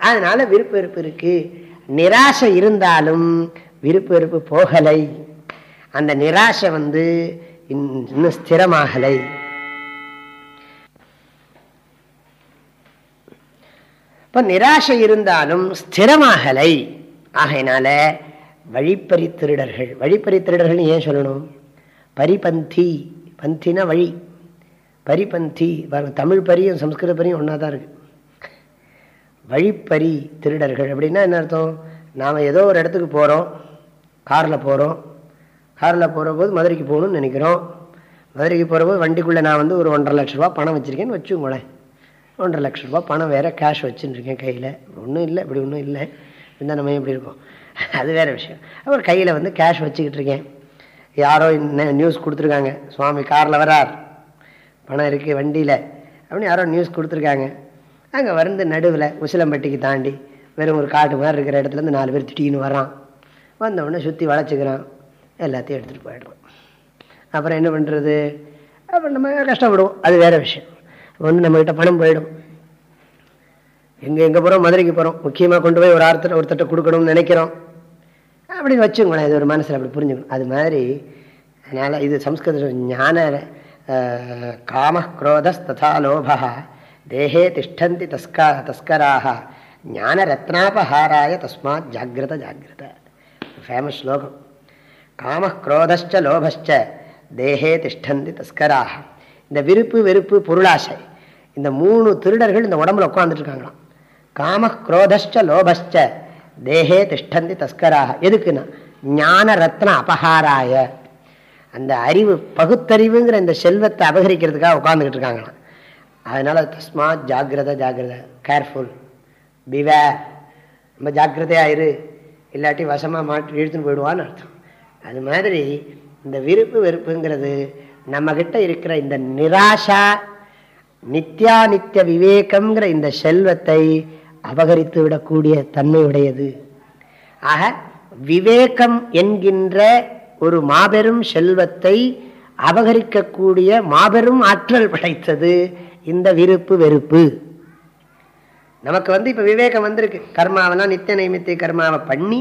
A: அதனால் விருப்பு வெறுப்பு இருக்குது நிராசை இருந்தாலும் விருப்பு வெறுப்பு போகலை அந்த நிராசை வந்து இன்னும் ஸ்திரமாகலை இப்போ நிராசை இருந்தாலும் ஸ்திரமாகலை ஆகையினால வழிப்பறி திருடர்கள் வழிப்பறி திருடர்கள் ஏன் சொல்லணும் பரிபந்தி பந்தினா வழி பரிபந்தி தமிழ் பரியும் சம்ஸ்கிருத பரியும் ஒன்றா தான் இருக்குது வழிப்பறி திருடர்கள் அப்படின்னா என்ன அர்த்தம் நாம் ஏதோ ஒரு இடத்துக்கு போகிறோம் காரில் போகிறோம் காரில் போகிறபோது மதுரைக்கு போகணும்னு நினைக்கிறோம் மதுரைக்கு போகிறபோது வண்டிக்குள்ளே நான் வந்து ஒரு ஒன்றரை லட்ச ரூபா பணம் வச்சுருக்கேன்னு வச்சுக்கோங்களேன் ஒன்றரை லட்ச ரூபா பணம் வேறு கேஷ் வச்சுருக்கேன் கையில் ஒன்றும் இல்லை இப்படி ஒன்றும் இல்லை இருந்தால் நம்ம எப்படி இருக்கோம் அது வேறு விஷயம் அப்புறம் கையில் வந்து கேஷ் வச்சுக்கிட்டு இருக்கேன் யாரோ நியூஸ் கொடுத்துருக்காங்க சுவாமி காரில் வரார் பணம் இருக்குது வண்டியில் அப்படின்னு யாரோ நியூஸ் கொடுத்துருக்காங்க அங்கே வந்து நடுவில் உசிலம்பட்டிக்கு தாண்டி வெறும் ஒரு காட்டு மாதிரி இருக்கிற இடத்துலேருந்து நாலு பேர் திட்டின்னு வரான் வந்தவுடனே சுற்றி வளச்சிக்கிறான் எல்லாத்தையும் எடுத்துகிட்டு போயிடுறோம் அப்புறம் என்ன பண்ணுறது அப்புறம் நம்ம கஷ்டப்படுவோம் அது வேறு விஷயம் வந்து நம்மகிட்ட பணம் போயிடும் எங்கே எங்கே போகிறோம் மதுரைக்கு போகிறோம் முக்கியமாக கொண்டு போய் ஒரு ஆர்த்தர் ஒருத்தட்ட கொடுக்கணும்னு நினைக்கிறோம் அப்படின்னு வச்சுங்களேன் இது ஒரு மனசில் அப்படி புரிஞ்சுக்கணும் அது மாதிரி அதனால் இது சம்ஸ்கிருத ஞான காம குரோதஸ் ததா லோபா தேகே திஷ்டந்தி தஸ்கா தஸ்கராக ஞான ரத்னாபஹாராய தஸ்மாத் ஜாகிரத ஜாகிரத ஃபேமஸ் ஸ்லோகம் காமக்ரோதச்ச லோபஸ்ச தேகே திஷ்டந்தி தஸ்கராக இந்த விருப்பு வெறுப்பு பொருளாசை இந்த மூணு திருடர்கள் இந்த உடம்புல காம காமக்ரோதச்ச லோபஸ்ச தேகே திஷ்டந்தி தஸ்கராக எதுக்குன்னா ஞான ரத்ன அபகாராய அந்த அறிவு பகுத்தறிவுங்கிற இந்த செல்வத்தை அபகரிக்கிறதுக்காக உட்காந்துக்கிட்டு இருக்காங்களாம் அதனால் தஸ்மாத் ஜாகிரத ஜாகிரத கேர்ஃபுல் பிவே ரொம்ப ஜாக்கிரதையாயிரு இரு இல்லாட்டி வசமாக மாட்டி இழுத்துன்னு போயிடுவான்னு அர்த்தம் அது மாதிரி இந்த விருப்பு வெறுப்புங்கிறது நம்மகிட்ட இருக்கிற இந்த நிராசா நித்யா நித்திய விவேகம்ங்கிற இந்த செல்வத்தை அபகரித்து விடக்கூடிய தன்மையுடையது ஆக விவேகம் என்கின்ற ஒரு மாபெரும் செல்வத்தை அபகரிக்கக்கூடிய மாபெரும் ஆற்றல் படைத்தது இந்த விருப்பு வெறுப்பு நமக்கு வந்து இப்போ விவேகம் வந்திருக்கு கர்மாவெல்லாம் நித்திய நைமித்திய கர்மாவை பண்ணி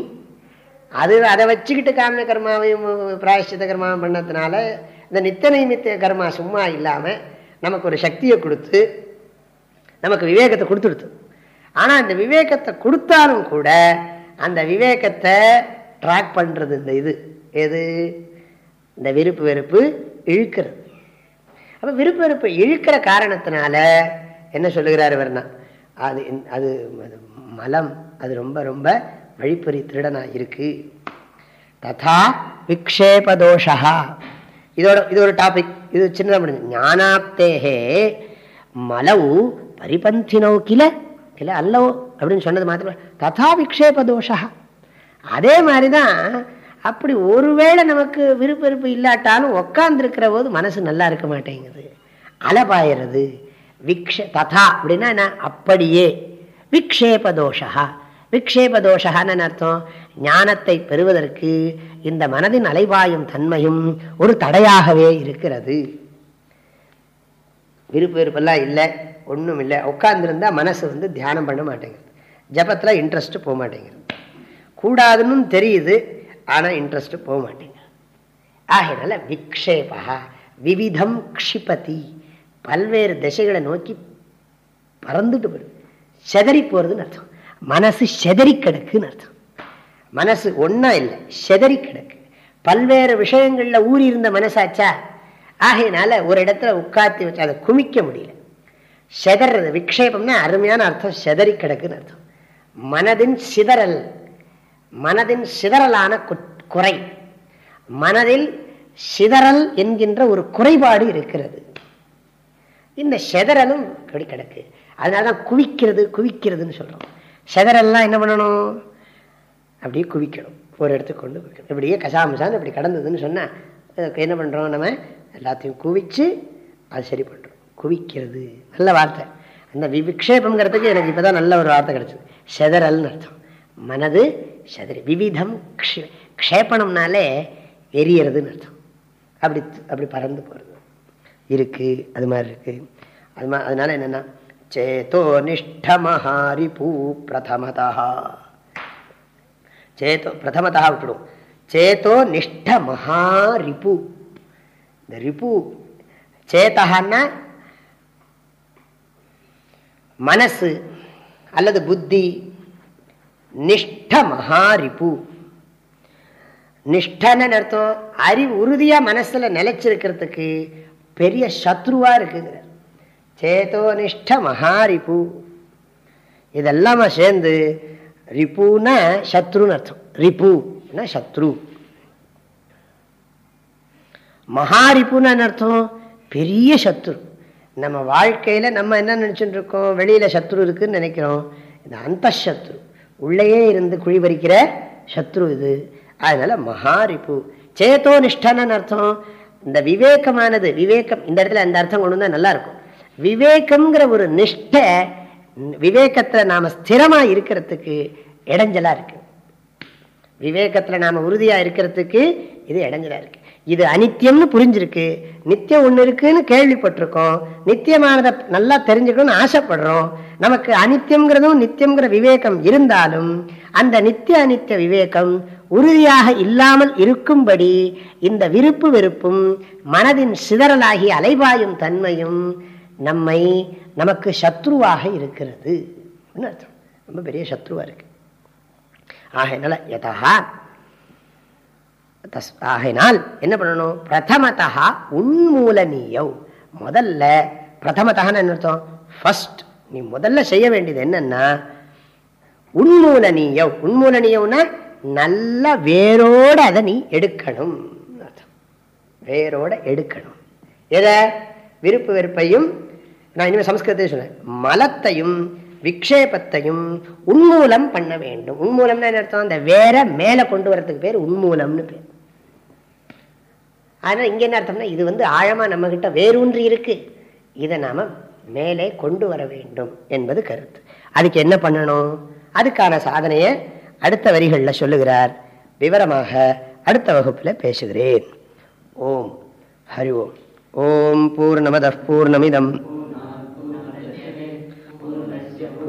A: அது அதை வச்சுக்கிட்டு காமிய கர்மாவையும் பிராயஷ்டித்த கர்மாவும் பண்ணதுனால இந்த நித்த நைமித்த கர்மா சும்மா இல்லாமல் நமக்கு ஒரு சக்தியை கொடுத்து நமக்கு விவேகத்தை கொடுத்துடுது ஆனால் அந்த விவேகத்தை கொடுத்தாலும் கூட அந்த விவேகத்தை ட்ராக் பண்ணுறது இந்த இது எது இந்த விருப்பு வெறுப்பு இழுக்கிறது அப்போ விருப்பு வெறுப்பு இழுக்கிற காரணத்தினால என்ன சொல்லுகிறார் வேறுனா அது அது மலம் அது ரொம்ப ரொம்ப வழிப்பறி திருடனாக இருக்குது ததா விக்ஷேபதோஷா இதோட இது ஒரு டாபிக் இது சின்னதாக முடிஞ்சு ஞானாப்தேகே மலவு பரிபந்தினோ கில கில அல்லவோ அப்படின்னு சொன்னது மாத்திரம் ததா விக்ஷேபதோஷா அதே மாதிரி தான் அப்படி ஒருவேளை நமக்கு விருப்பெருப்பு இல்லாட்டாலும் உக்காந்துருக்கிற போது மனசு நல்லா இருக்க மாட்டேங்குது அலபாயிறது விக்ஷ ததா அப்படின்னா என்ன அப்படியே விக்ஷேபதோஷா விக்ஷேபதோஷகான்னு அர்த்தம் ஞானத்தை பெறுவதற்கு இந்த மனதின் அலைவாயும் தன்மையும் ஒரு தடையாகவே இருக்கிறது விருப்பு வெறுப்பெல்லாம் இல்லை ஒன்றும் இல்லை உட்காந்துருந்தா மனசு வந்து தியானம் பண்ண மாட்டேங்குது ஜபத்தில் இன்ட்ரெஸ்ட்டு போக மாட்டேங்குது கூடாதுன்னு தெரியுது ஆனால் இன்ட்ரெஸ்ட்டு போக மாட்டேங்குது ஆகினால விக்ஷேபா விவிதம் க்ஷிபதி பல்வேறு திசைகளை நோக்கி பறந்துட்டு போயிருது செதறி போகிறதுன்னு அர்த்தம் மனசு செதறி கிடக்குன்னு அர்த்தம் மனசு ஒன்னா இல்லை செதறி கிடக்கு பல்வேறு விஷயங்கள்ல ஊறி இருந்த மனசாச்சா ஆகையினால ஒரு இடத்துல உட்காத்தி வச்சு அதை குமிக்க முடியல செதறது விக்ஷேபம்னா அருமையான அர்த்தம் செதறி கிடக்குன்னு அர்த்தம் மனதின் சிதறல் மனதின் சிதறலான குறை மனதில் சிதறல் என்கின்ற ஒரு குறைபாடு இருக்கிறது இந்த செதறலும் கிடக்கு அதனால தான் குவிக்கிறது குவிக்கிறதுன்னு சொல்கிறோம் செதறெல்லாம் என்ன பண்ணணும் அப்படியே குவிக்கணும் ஒரு இடத்துக்கு கொண்டு குவிக்கணும் இப்படியே கசாமசான் இப்படி கடந்ததுன்னு சொன்னால் என்ன பண்ணுறோம் நம்ம எல்லாத்தையும் குவிச்சு அது சரி பண்ணுறோம் குவிக்கிறது நல்ல வார்த்தை அந்த விவிக்ஷேபங்கிறதுக்கு எனக்கு இப்போ தான் நல்ல ஒரு வார்த்தை கிடச்சிது செதறல்னு அர்த்தம் மனது செதறி விவிதம் க்ஷே க்ஷேபணம்னாலே எரியறதுன்னு அர்த்தம் அப்படி அப்படி பறந்து போகிறது இருக்குது அது மாதிரி இருக்குது அது மா அதனால் என்னென்னா சேத்தோனிஷ்டமஹாரிபூ பிரதமதா சேத்தோ பிரதமதா விட்டுடும் சேத்தோ நிஷ்ட மகாரிபு இந்த ரிபு சேத்தகன்னா மனசு அல்லது புத்தி நிஷ்ட மகாரிபு நிஷ்டன்னு அர்த்தம் அறிவு உறுதியாக மனசில் நிலச்சிருக்கிறதுக்கு பெரிய சத்ருவாக இருக்குங்கிற சேதோனிஷ்ட மகாரிபு இதெல்லாம் சேர்ந்து ரிப்புன்னா சத்ருன்னு அர்த்தம் ரிப்புனா சத்ரு மகாரிப்புன்னு என்ன அர்த்தம் பெரிய சத்ரு நம்ம வாழ்க்கையில் நம்ம என்ன நினச்சிட்டு இருக்கோம் வெளியில் சத்ரு இருக்குன்னு நினைக்கிறோம் இது அந்த சத்ரு உள்ளேயே இருந்து குழிபறிக்கிற சத்ரு இது அதனால மகாரிப்பு சேத்தோனிஷ்டான அர்த்தம் இந்த விவேகமானது விவேகம் இந்த இடத்துல அந்த அர்த்தம் கொண்டு வந்தால் நல்லாயிருக்கும் விவேகம்ங்கிற ஒரு நிஷ்ட விவேகத்தில் நாம் ஸ்திரமாக இருக்கிறதுக்கு இடைஞ்சலாக இருக்கு விவேகத்தில் நாம் உறுதியாக இருக்கிறதுக்கு இது இடைஞ்சலாக இருக்கு இது அனித்தியம்னு புரிஞ்சிருக்கு நித்தியம் ஒன்று இருக்குன்னு கேள்விப்பட்டிருக்கோம் நித்தியமானதை நல்லா தெரிஞ்சுக்கணும்னு ஆசைப்படுறோம் நமக்கு அனித்தியம்ங்கிறதும் நித்தியம்ங்கிற விவேகம் இருந்தாலும் அந்த நித்திய அனித்திய விவேகம் உறுதியாக இல்லாமல் இருக்கும்படி இந்த விருப்பு வெறுப்பும் மனதின் சிதறலாகி அலைபாயும் தன்மையும் நம்மை நமக்கு சத்ருவாக இருக்கிறது அர்த்தம் ரொம்ப பெரிய சத்ருவா இருக்கு ஆகையினால எதா தஸ் ஆகையினால் என்ன பண்ணணும் பிரதமதா உன்மூலனீயவ் முதல்ல பிரதமதான்னு என்ன அர்த்தம் ஃபஸ்ட் நீ முதல்ல செய்ய வேண்டியது என்னன்னா உன்மூலனீயவ் உன்மூலனீயவ்னா நல்ல வேரோட அதை நீ எடுக்கணும் வேரோட எடுக்கணும் எத விருப்பு வெறுப்பையும் நான் இனிமேல் சமஸ்கிருதத்தையும் சொன்னேன் மலத்தையும் விக்ஷேபத்தையும் உன்மூலம் பண்ண வேண்டும் உன்மூலம்னா என்ன அர்த்தம் அந்த வேற மேலே கொண்டு வரதுக்கு பேர் உன்மூலம்னு பேர் அதனால் இங்கே என்ன அர்த்தம்னா இது வந்து ஆழமாக நம்மகிட்ட வேரூன்றி இருக்குது இதை நாம் மேலே கொண்டு வர வேண்டும் என்பது கருத்து அதுக்கு என்ன பண்ணணும் அதுக்கான சாதனையை அடுத்த வரிகளில் சொல்லுகிறார் விவரமாக அடுத்த வகுப்பில் பேசுகிறேன் ஓம் ஹரி ஓம் ஓம் பூர்ணமத பூர்ணமிதம்